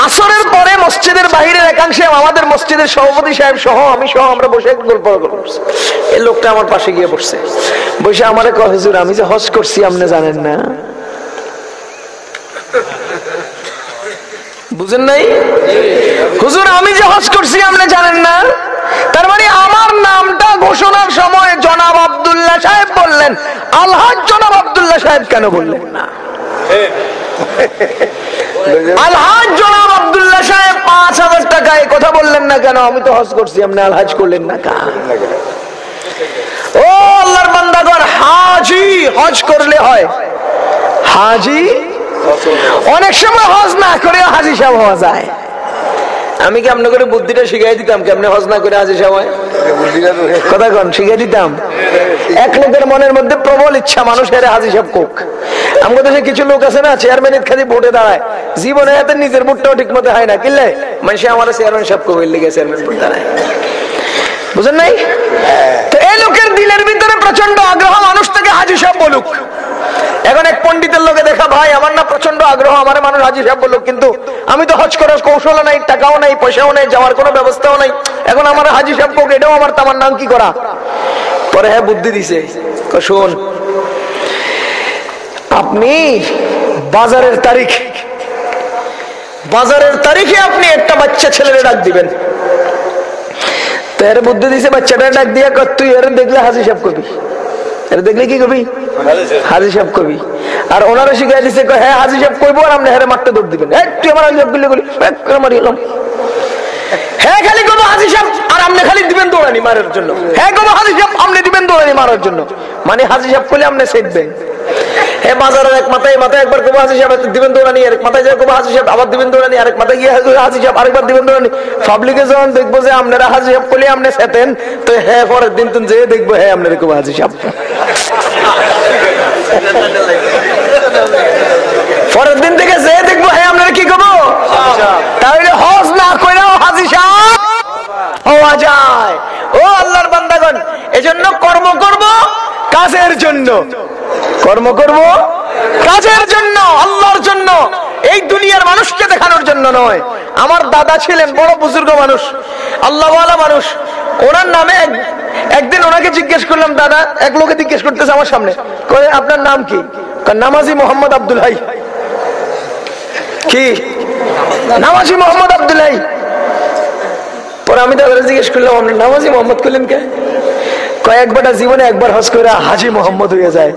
আসরের পরে মসজিদের বাহিরের একাংশে আমাদের মসজিদের সভাপতি সাহেব সহ, আমি সহ আমরা বসে গল্প করছি। এই লোকটা আমার পাশে গিয়ে বসছে। বসে আমারে কয়, হুজুর, আমি যে হজ করছি, আপনি জানেন না? বুঝেন নাই? হুজুর, আমি যে হজ করছি, আপনি জানেন না? তার মানে আমার নামটা ঘোষণার সময় জনাব আব্দুল্লাহ সাহেব বললেন। আলহাজ জনাব আব্দুল্লাহ সাহেব কেন বললেন না? পাঁচ হাজার কথা বললেন না কেন? আমি তো হজ করছি, আপনি করলেন না হাজি, হজ করলে হয়। হাজি? অনেক সময় হজ না করে হাজি সাহেব হওয়া যায়। আমি কি আপনার করে বুদ্ধিটা শিখাই দিতাম? কেমনে হজ না করে সাহেব হয় কথা কন, শিখাই দিতাম? এক লোকের মনের মধ্যে প্রবল ইচ্ছা হাজি কোক আমাদের দেশে কিছু লোক আছে না চেয়ারম্যান খালি ভোটে দাঁড়ায়। জীবনে হাতে নিজের ভোটটাও ঠিক মতো হয় না, কিনলে? আমার চেয়ারম্যান সাহেব কবির লেগে চেয়ারম্যান বুঝেন নাই? তো এই লোকের দিলের ভিতরে প্রচণ্ড আগ্রহ, মানুষ থেকে হাজি সাহেব বলুক। এখন এক পন্ডিতের লোকে দেখা, ভাই, আমার না প্রচণ্ড আগ্রহ, আমার মানুষ হাজি সাহেব বলুক কিন্তু আমি তো হজ করার কৌশল নাই, টাকাও নাই, পয়সাও নাই, যাওয়ার কোনো ব্যবস্থাও নাই। এখন আমার হাজি সাহেব এটাও আমার তামার নাম, কি করা? পরে হ্যাঁ বুদ্ধি দিছে। শোন, আপনি বাজারের তারিখ, বাজারের তারিখে আপনি একটা বাচ্চা ছেলেরে ডাক দিবেন। তো এর বুদ্ধি দিছে বাচ্চাটা ডাক দিয়ে তুই এর দেখলে হাজি সাহেব কবি? এর দেখলে কি কবি? হাজি সাহেব কবি। আর ওনারা শিখাই কয়, হ্যাঁ হাজি সাহেব কইবো আর আপনি হ্যাঁ মারতে দৌড় দিবেন। একটু আমার হাজি সাহেব গুলি গুলি মারি এলাম। হ্যাঁ খালি হ্যাঁ মানে হ্যাঁ যখন দেখব যে আপনারা হাজি সাহেব করলে আপনি সেতেন, তো হ্যাঁ পরের দিন তুমি যেয়ে দেখব হ্যাঁ আপনারা কবো হাজি সাহেব। পরের দিন থেকে যে দেখব হ্যাঁ আপনারা কি করব তাহলে হজ না হাজি হওয়া যায়। ও আল্লাহর বান্দাগণ, এজন্য কর্ম করব কাজের জন্য। কর্ম করব কাজের জন্য, আল্লাহর জন্য। এই দুনিয়ার মানুষকে দেখানোর জন্য নয়। আমার দাদা ছিলেন বড় বুজুর্গ মানুষ, আল্লাহওয়ালা মানুষ। ওনার নামে একদিন ওনাকে জিজ্ঞেস করলাম, দাদা, এক লোকে জিজ্ঞেস করতেছে আমার সামনে। আপনার নাম কি? নামাজি মোহাম্মদ আব্দুল হাই। কি? নামাজি মোহাম্মদ আব্দুল হাই পরে আমি তাদের জিজ্ঞেস করলাম নামাজি মোহাম্মদ করলেন কে? কয়েকবারটা জীবনে একবার হজ করে হাজি মোহাম্মদ হয়ে যায়।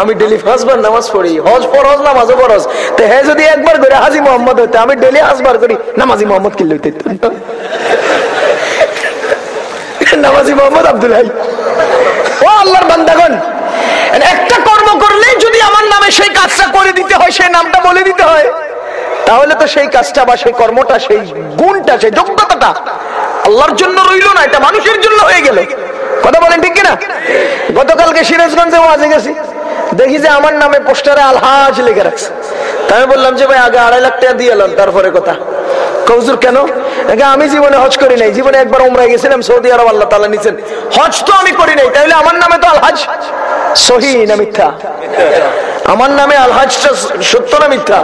আমি ডেলি পাঁচবার নামাজ পড়ি, হজ ফরজ নামাজও ফরজ তো হ্যাঁ যদি একবার করে হাজি মোহাম্মদ হইতে, আমি ডেলি পাঁচবার করি, নামাজি মোহাম্মদ কিনলে হইতে। নামাজি মোহাম্মদ আব্দুল হাই ও আল্লাহর বান্দাগণ, একটা কর্ম করলেই যদি আমার নামে সেই কাজটা করে দিতে হয়, সেই নামটা বলে দিতে হয়। তাহলে তো সেই কাজটা বা সেই কর্মটা, সেই গুণটা, সেই যোগ্যতাটা আল্লাহর জন্য রইল না, এটা মানুষের জন্য হয়ে গেল। কথা বলেন ঠিক কিনা? গতকালকে সিরাজগঞ্জে ওয়াজে গেছি। দেখি যে আমার নামে পোস্টারে আলহাজ লেগে রাখছে। তাই আমি বললাম যে ভাই, আগে আড়াই লাখ টাকা দিয়ে এলাম, তারপরে কথা। কৌজুর, কেন? আমি জীবনে হজ করি নাই, জীবনে একবার উমরায় গেছিলাম, সৌদি আরব আল্লাহ তালা নিছেন। হজ তো আমি করি নাই, তাইলে আমার নামে তো আলহাজ? সহি না মিথ্যা। আমার নামে আলহাজটা সত্য না মিথ্যা?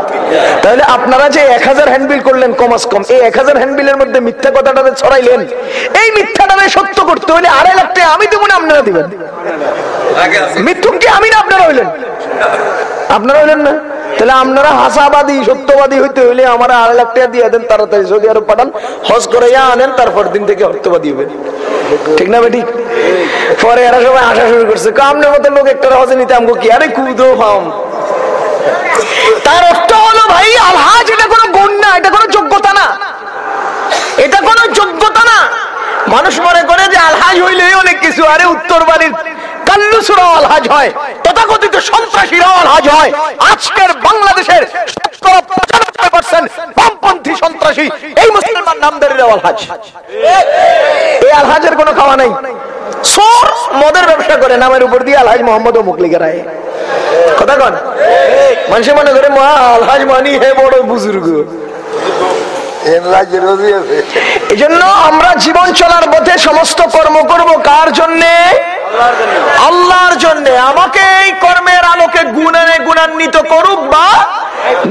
তাহলে আপনারা যে এক হাজার হ্যান্ডবিল করলেন কমাস কম, এই এক হাজার হ্যান্ডবিলের মধ্যে মিথ্যা কথাটাতে ছড়াইলেন, এই মিথ্যাটাকে সত্য করতে হলে আড়াই লাখ টাকা আমি দেবো না, আপনারা দিবেন। মৃত্যুক কি আমি না, আপনারা হইলেন। আপনারা হইলেন না? তাহলে আপনারা হাসাবাদী, সত্যবাদী হইতে হইলে আমার আড়াই লাখ টাকা দিয়ে দেন, তাড়াতাড়ি সৌদি আরব পাঠান, হজ করে আনেন তারপর দিন থেকে অর্থবাদী হবে ঠিক না বেটি? পরে এরা সবাই আসা শুরু করছে। কামনের মতো লোক একটা হজে নিতে আমগো কি? আরে কুদো ফাম তার অর্থ হলো ভাই, আলহাজ এটা কোনো গুণ না, এটা কোনো যোগ্যতা না। এটা কোনো যোগ্যতা না। মানুষ মনে করে যে আলহাজ হইলে অনেক কিছু, আরে উত্তর বাড়ির কাল্লুসুরাও আলহাজ হয়, তথাকথিত সন্ত্রাসীরাও আলহাজ হয়। আজকের বাংলাদেশের বামপন্থী সন্ত্রাসী এই মুসলমান এই আলহাজের কোনো খাওয়া নাই। সোর মদের ব্যবসা করে, নামের উপর দিয়ে আলহাজ কথা কন? মানুষে মনে করে, মা, আলহাজ মানি হে বড় বুজুর্গ। এই জন্য আমরা জীবন চলার পথে সমস্ত কর্ম করব কার জন্যে? আল্লাহর জন্য। আমাকে এই কর্মের আলোকে গুণানে গুণান্বিত করুক বা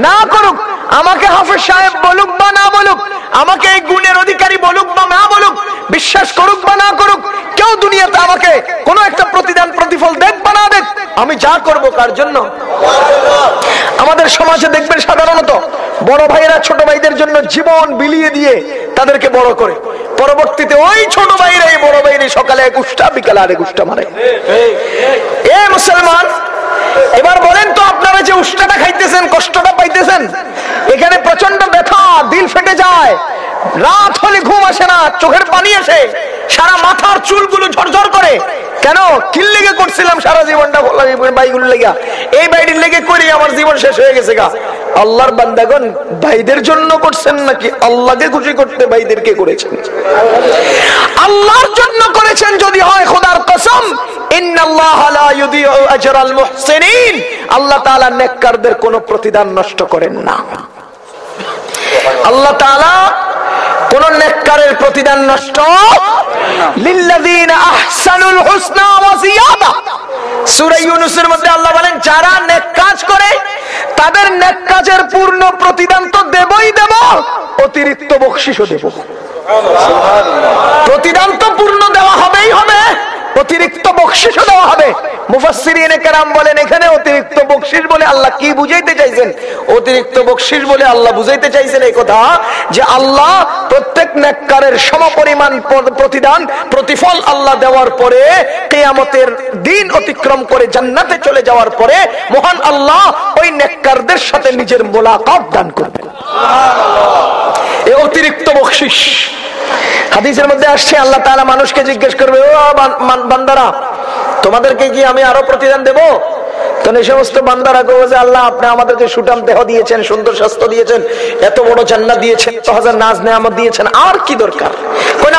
না করুক আমাকে হাফেজ সাহেব বলুক বা না বলুক আমাকে এই গুণের অধিকারী বলুক বা না বলুক বিশ্বাস করুক বা না করুক কেউ দুনিয়াতে আমাকে কোন একটা প্রতিদান প্রতিফল দেখ বা না দেখ আমি যা করব কার জন্য? আমাদের সমাজে দেখবেন সাধারণত বড় ভাইয়েরা ছোট ভাইদের জন্য জীবন বিলিয়ে দিয়ে তাদেরকে বড় করে। পরবর্তীতে ওই ছোট ভাইরা এই বড় ভাইরে সকালে এক উষ্টা বিকালে আরেক উষ্টা মারে। এ মুসলমান, এবার বলেন তো আপনারা যে উষ্টাটা খাইতেছেন, কষ্টটা পাইতেছেন, এখানে প্রচণ্ড ব্যথা, দিল ফেটে যায়, রাত হলে ঘুম আসে না, চোখের পানি আসে, সারা মাথার চুলগুলো ঝরঝর করে কেন? কিল লেগে করছিলাম সারা জীবনটা বাইগুলো লেগে। এই বাইটির লেগে করি, আমার জীবন শেষ হয়ে গেছে গা। আল্লাহর বান্দাগণ, ভাইদের জন্য করছেন নাকি আল্লাহকে খুশি করতে ভাইদেরকে করেছেন? আল্লাহর জন্য করেছেন যদি হয়, খোদার কসম। আল্লাহ তাআলা নেককারদের কোনো প্রতিদান নষ্ট করেন না। আল্লাহ তাআলা কোন নেককারের প্রতিদান নষ্ট লিল্লাযীন আহসানুল হুসনা ওয়া জিয়াদা সূরা ইউনূসের মধ্যে আল্লাহ বলেন যারা নেক কাজ করে তাদের নেক কাজের পূর্ণ প্রতিদান তো দেবই দেব অতিরিক্ত বকশিশও দেব। প্রতিদান তো পূর্ণ দেওয়া হবেই হবে। অতিরিক্ত বকশিসও দেওয়া হবে। মুফাসসিরিনে কেরাম বলেন, এখানে অতিরিক্ত বকশিস বলে আল্লাহ কি বুঝাইতে চাইছেন? অতিরিক্ত বকশিস বলে আল্লাহ বুঝাইতে চাইছেন এই কথা, যে আল্লাহ প্রত্যেক নেককারের সমপরিমাণ প্রতিদান, প্রতিফল আল্লাহ দেওয়ার পরে, কেয়ামতের দিন অতিক্রম করে জান্নাতে চলে যাওয়ার পরে, মহান আল্লাহ ওই নেককারদের সাথে নিজের মোলাকাত দান করবেন। অতিরিক্ত বকশিস হাদিসের মধ্যে আসছে, আল্লাহ তাআলা মানুষকে জিজ্ঞেস করবে, ও বান্দারা, তোমাদেরকে কি আমি আরও প্রতিদান দেব? তখন সমস্ত বান্দারা যে, আল্লাহ, আপনি আমাদেরকে সুটাম দেহ দিয়েছেন, সুন্দর স্বাস্থ্য দিয়েছেন, এত বড় দিয়েছেন হাজার নাজ নেয়ামত দিয়েছেন, আর কি দরকার?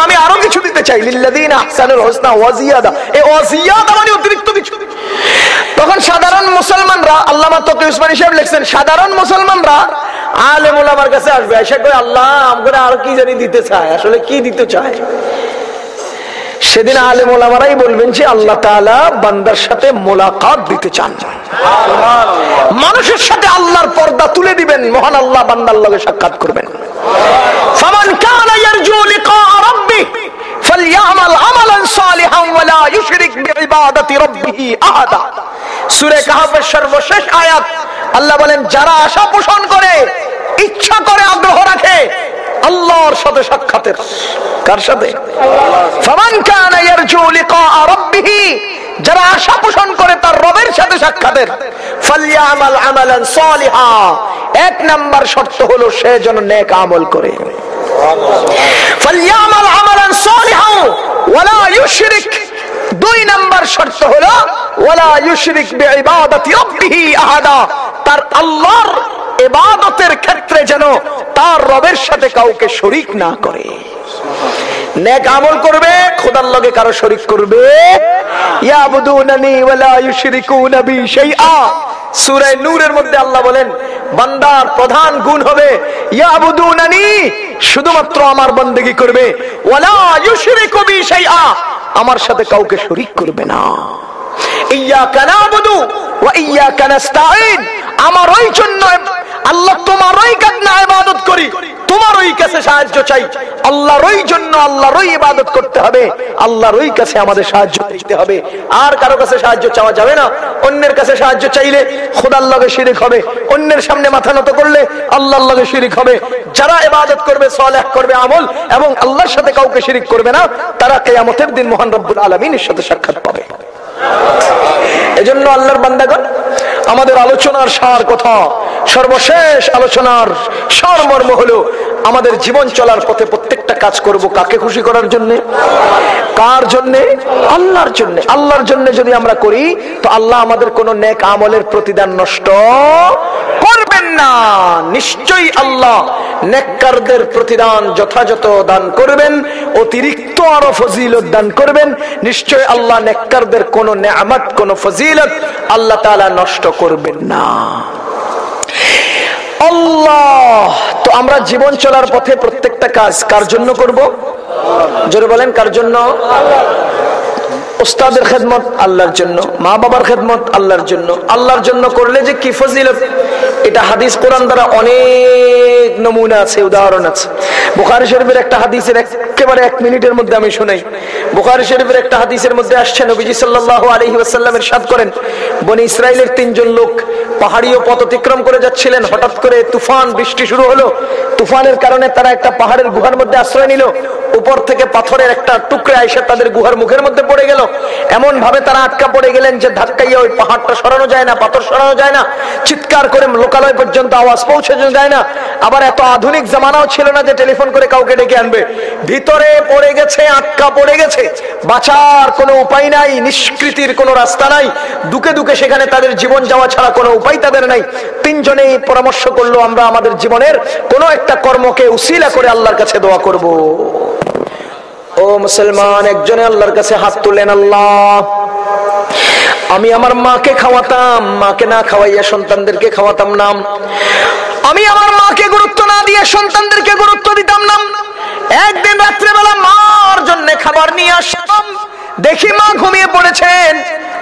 আমি আরও কিছু দিতে চাই লিল্লাদিন আহসানুল হোসনা ওয়াজিয়াদা এই ওয়াজিয়াদা মানে অতিরিক্ত কিছু। তখন সাধারণ মুসলমানরা, আল্লামা তকি উসমানী লিখছেন, সাধারণ মুসলমানরা ওলামার কাছে আসবে এসে করে আল্লাহ আমাকে আর কি জানি দিতে চায়? আসলে কি দিতে চায়? সেদিন আলেম ওলামারাই বলবেন যে আল্লাহ বান্দার সাথে মোলাকাত দিতে চান। মানুষের সাথে আল্লাহর পর্দা তুলে দিবেন মহান আল্লাহ বান্দার লগে সাক্ষাৎ করবেন। সূরা কাহফের সর্বশেষ আয়াত আল্লাহ বলেন যারা আশা পোষণ করে ইচ্ছা করে আগ্রহ রাখে। আল্লাহর সাথে সাক্ষাতের। কার সাথে? যারা আশা পোষণ করে তার রবের সাথে সাক্ষাতের। এক নাম্বার শর্ত হলো সে যেন নেক আমল করে। ফালইআমাল আমালান সালিহা, ওয়ালা ইউশরিক দুই নাম্বার শর্ত হলো, ওয়ালা ইউশরিক বিইবাদাতি রাব্বিহি আহাদা। তার আল্লাহর ইবাদতের ক্ষেত্রে যেন তার রবের সাথে কাউকে শরীক না করে। নেক আমল করবে, খোদার লগে কারও শরীক করবে। ইয়াবুদুনানি ওয়ালা ইউশরিকুনা বি শাইআ। সূরা নূরের মধ্যে আল্লাহ বলেন, বান্দার প্রধান গুণ হবে, ইয়াবুদুনানি, শুধুমাত্র আমার বندگی করবে। ওয়ালা ইউশরিকু বি শাইআ। আমার সাথে কাউকে শরিক করবে না। ইয়া নাবুদু ওয়া ইয়া নাস্তাঈন আমার ওই জন্য আল্লাহ তোমার ওই কান্না ইবাদত করি তোমার ওই কাছে সাহায্য চাই। আল্লাহর ওই জন্য আল্লাহর ওই ইবাদত করতে হবে আল্লাহর ওই কাছে আমাদের সাহায্য চাইতে হবে। আর কারও কাছে সাহায্য চাওয়া যাবে না। অন্যের কাছে সাহায্য চাইলে খোদার লগে শিরিক হবে। অন্যের সামনে মাথা নত করলে আল্লাহর লগে শিরিক হবে। যারা ইবাদত করবে, সালেহ করবে আমল, এবং আল্লাহর সাথে কাউকে শিরিক করবে না, তারা কিয়ামতের দিন মহান রব্বুল আলামিনের সাথে সাক্ষাৎ পাবে। এজন্য আল্লাহর বান্দাগণ আমাদের আলোচনার সার কথা। সর্বশেষ আলোচনার সারমর্ম হলো, আমাদের জীবন চলার পথে প্রত্যেকটা কাজ করব কাকে খুশি করার জন্য? কার জন্য? আল্লাহর জন্য। আল্লাহর জন্য যদি আমরা করি, তো আল্লাহ আমাদের কোন নেক আমলের প্রতিদান নষ্ট করবেন না নিশ্চয়ই আল্লাহ নেককারদের প্রতিদান যথাযথ দান করবেন, অতিরিক্ত আরও ফজিলত দান করবেন। নিশ্চয় আল্লাহ নেককারদের কোন নেয়ামত, কোন ফজিলত আল্লাহ তাআলা নষ্ট করবেন না। আল্লাহ! তো আমরা জীবন চলার পথে প্রত্যেকটা কাজ কার জন্য করব? জোরে বলেন, কার জন্য? ওস্তাদের খেদমত, আল্লাহর জন্য। মা বাবার খেদমত, আল্লাহর জন্য। আল্লাহর জন্য করলে যে কি ফজিলত? এটা হাদিস কোরআন দ্বারা অনেক নমুনা আছে, উদাহরণ আছে। বুখারি শরীফের একটা হাদিসের একেবারে এক মিনিটের মধ্যে আমি শুনাই। বুখারি শরীফের একটা হাদিসের মধ্যে আসছে, নবীজি সাল্লাল্লাহু আলাইহি ওয়াসাল্লামের সাথ করেন, বনি ইসরায়েলের তিনজন লোক পাহাড়ীয় পথ অতিক্রম করে যাচ্ছিলেন। হঠাৎ করে তুফান, বৃষ্টি শুরু হলো। তুফানের কারণে তারা একটা পাহাড়ের গুহার মধ্যে আশ্রয় নিল। উপর থেকে পাথরের একটা টুকরা এসে তাদের গুহার মুখের মধ্যে পড়ে গেল। এমন ভাবে তারা আটকা পড়ে গেলেন যে ধাক্কাইয়া ওই পাহাড়টা সরানো যায় না, পাথর সরানো যায় না। চিৎকার করে লোকালয় পর্যন্ত আওয়াজ পৌঁছে যায় না। আবার এত আধুনিক জামানাও ছিল না যে টেলিফোন করে কাউকে ডেকে আনবে। ভিতরে পড়ে গেছে, আটকা পড়ে গেছে। বাঁচার কোনো উপায় নাই, নিষ্কৃতির কোনো রাস্তা নাই। দুকে দুকে সেখানে তাদের জীবন যাওয়া ছাড়া কোনো উপায় তাদের নাই। তিনজনেই পরামর্শ করল, আমরা আমাদের জীবনের কোনো একটা কর্মকে উসিলা করে আল্লাহর কাছে দোয়া করব। ও মুসলমান, একজনে আল্লাহর কাছে হাত তুলেন আল্লাহ। আমি আমার মাকে খাওয়াতাম, মাকে না খাওয়াইয়া সন্তানদেরকে খাওয়াতাম না আমি আমার মাকে গুরুত্ব না দিয়ে সন্তানদেরকে গুরুত্ব দিতাম না একদিন রাত্রেবেলা মার জন্য খাবার নিয়ে আসতাম। দেখি মা ঘুমিয়ে পড়েছেন।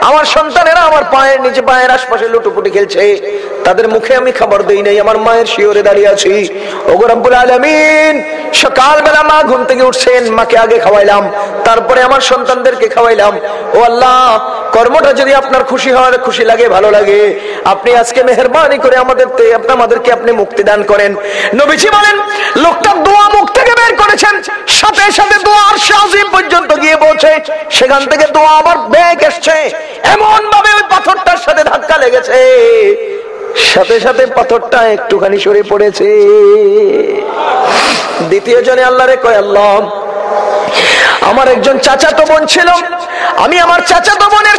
আমার সন্তানেরা আমার পায়ের নিচে, পায়ের আশপাশে লুটুপুটি খেলছে। তাদের মুখে আমি খাবার দেই নাই, আমার মায়ের শিওরে দাঁড়িয়ে আছি। ওগো রব্বুল আলামিন, সকালবেলা মা ঘুম থেকে উঠছেন, মাকে আগে খাওয়াইলাম, তারপরে আমার সন্তানদেরকে খাওয়াইলাম। ও আল্লাহ, কর্মটা যদি আপনার খুশি হয়, খুশি লাগে, ভালো লাগে। আপনি আজকে মেহরবানি করে আমাদের আমাদেরকে আপনি মুক্তি দান করেন। নবীজি বলেন, লোকটা দোয়া বের করেছেন। সাথে সাথে দোয়ার শাহিম পর্যন্ত গিয়ে পৌঁছে। সেখান থেকে দোয়া আবার ব্যাগ এসছে। এমন ভাবে ওই পাথরটার সাথে ধাক্কা লেগেছে। সাথে সাথে পাথরটা একটুখানি সরে পড়েছে। দ্বিতীয় জনে আল্লাহরে কয়, আল্লাহ, আমার একজন চাচাতো বোন ছিল। আমি আমার চাচাতো বোনের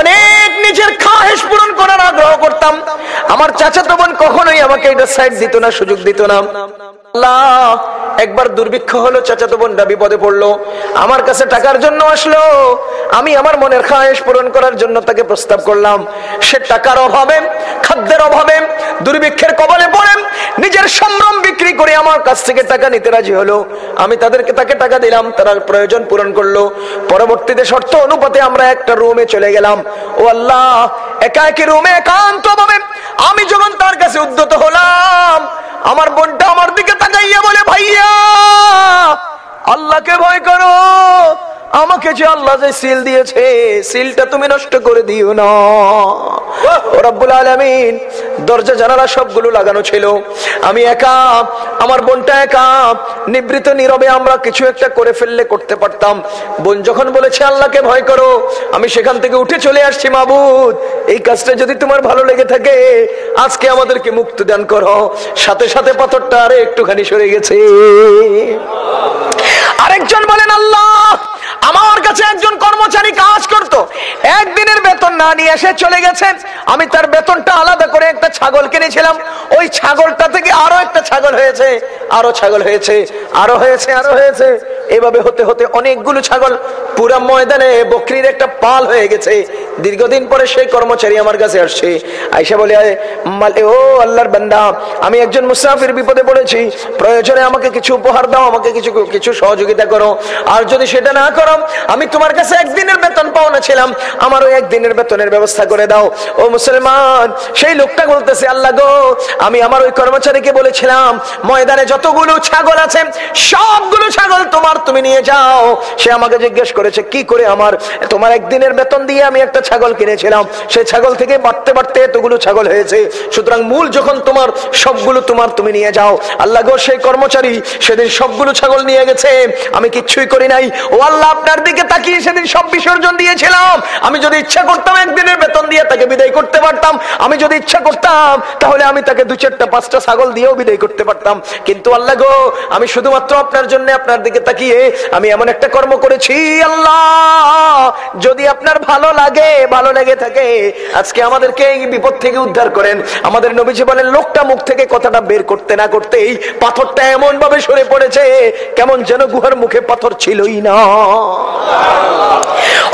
অনেক নিজের খাহেস পূরণ করার আগ্রহ করতাম। আমার চাচাতো বোন কখনোই আমাকে এটা সাইড দিত না, সুযোগ দিত না। একবার দুর্ভিক্ষ হলো, চাচাতো বোনটা বিপদে পড়ল। আমার কাছে টাকার জন্য আসলো। আমি আমার মনের খায়েশ পূরণ করার জন্য তাকে প্রস্তাব করলাম। সে টাকার অভাবে, খাদ্যের অভাবে, দুর্ভিক্ষের কবলে পড়েন নিজের সম্ভ্রম বিক্রি করে আমার কাছ থেকে টাকা নিতে রাজি হলো। আমি তাদেরকে তাকে টাকা দিলাম তারা প্রয়োজন পূরণ করল। পরবর্তীতে শর্ত অনুপাতে আমরা একটা রুমে চলে গেলাম। ও আল্লাহ, একা একই রুমে একান্ত আমি যখন তার কাছে উদ্যত হলাম আমার বোনটা আমার দিকে তাকাইয়া বলে ভাইয়া আল্লাহকে ভয় করো। আমাকে যে আল্লাহ যে সিল দিয়েছে সিলটা তুমি নষ্ট করে দিও না। রব্বুল আলামিন দরজা জানালা সবগুলো লাগানো ছিল। আমি একা আমার বোনটা একা নিবৃত নীরবে আমরা কিছু একটা করে ফেললে করতে পারতাম। বোন যখন বলেছে আল্লাহকে ভয় করো আমি সেখান থেকে উঠে চলে আসছি মাবুদ এই কাজটা যদি তোমার ভালো লেগে থাকে আজকে আমাদেরকে মুক্তি দান করো। সাথে সাথে পাথরটা আরে একটুখানি সরে গেছে। আরেকজন বলেন আল্লাহ আমার কাছে একজন কর্মচারী কাজ করত। একদিনের বেতন না নিয়ে এসে চলে গেছেন আমি তার বেতনটা আলাদা করে একটা ছাগল কিনেছিলাম। ওই ছাগলটা থেকে আরও একটা ছাগল হয়েছে, আরও ছাগল হয়েছে, আরও হয়েছে আরও হয়েছে। এভাবে হতে হতে অনেকগুলো ছাগল পুরা ময়দানে বকরির একটা পাল হয়ে গেছে। দীর্ঘদিন পরে সেই কর্মচারী আমার কাছে আসছে। আইসা বলে "মালে- ও আল্লাহর বান্দা, আমি একজন মুসাফির বিপদে পড়েছি। প্রয়োজনে আমাকে কিছু উপহার দাও, আমাকে কিছু কিছু সহযোগিতা করো। আর যদি সেটা না করো আমি তোমার কাছে একদিনের বেতন পাওনা ছিলাম। আমারও একদিনের বেতনের ব্যবস্থা করে দাও। ও মুসলমান, সেই লোকটা বলতেছে, আল্লাহ গো, আমি আমার ওই কর্মচারীকে বলেছিলাম, ময়দানে যতগুলো ছাগল আছে, সবগুলো ছাগল তোমার তুমি নিয়ে যাও। সে আমাকে জিজ্ঞেস করেছে, কি করে আমার? তোমার একদিনের বেতন দিয়ে আমি একটা ছাগল কিনেছিলাম। সেই ছাগল থেকে বাড়তে বাড়তে এতগুলো ছাগল হয়েছে। সুতরাং মূল যখন তোমার, সবগুলো তোমার তুমি নিয়ে যাও। আল্লাহ গো, সেই কর্মচারী সেদিন সবগুলো ছাগল নিয়ে গেছে। আমি কিচ্ছুই করি নাই। ও আল্লাহ আপনার দিকে তাকিয়ে সেদিন সব বিসর্জন দিয়েছিলাম। আমি যদি ইচ্ছা করতাম একদিনের বেতন দিয়ে তাকে বিদায় করতে পারতাম। আমি যদি ইচ্ছা করতাম, তাহলে আমি তাকে দু চারটা, পাঁচটা ছাগল দিয়েও বিদায় করতে পারতাম। কিন্তু আল্লাহ গো, আমি শুধুমাত্র আপনার জন্য আপনার দিকে তাকিয়ে আমি এমন একটা কর্ম করেছি, আল্লাহ। যদি আপনার ভালো লাগে, ভালো লেগে থাকে, আজকে আমাদেরকে এই বিপদ থেকে উদ্ধার করেন। আমাদের নবীজি বলেন লোকটা মুখ থেকে কথাটা বের করতে না করতেই পাথরটা এমন ভাবে সরে পড়েছে, কেমন যেন গুহার মুখে পাথর ছিলই না।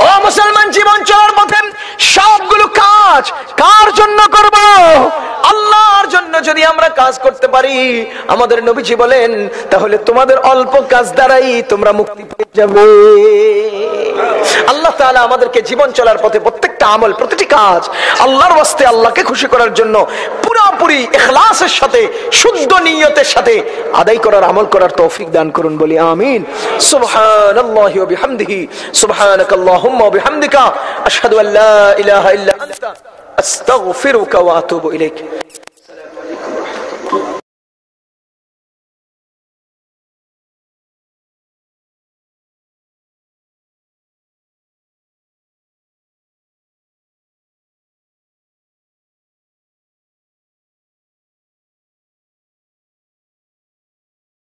ও মুসলমান জীবন চলার পথে সবগুলো কাজ কার জন্য করব? আল্লাহর জন্য যদি আমরা কাজ করতে পারি, আমাদের নবীজি বলেন, তাহলে তোমাদের অল্প কাজ দ্বারাই তোমরা মুক্তি পেয়ে যাবে। আল্লাহ তাআলা আমাদেরকে জীবন চলার পথে প্রত্যেকটা আমল, প্রতিটি কাজ আল্লাহর ওয়াস্তে আল্লাহকে খুশি করার জন্য পুরোপুরি ইখলাসের সাথে, শুদ্ধ নিয়তের সাথে আদায় করার, আমল করার তৌফিক দান করুন বলি আমিন। সুবহানাল্লাহি ওয়া বিহামদিহি, সুবহানাকাল্লাহুম্মা ওয়া বিহামদিকা, আশহাদু আল্লা ইলাহা ইল্লা আনতা। أستغفرك وأتوب إليك.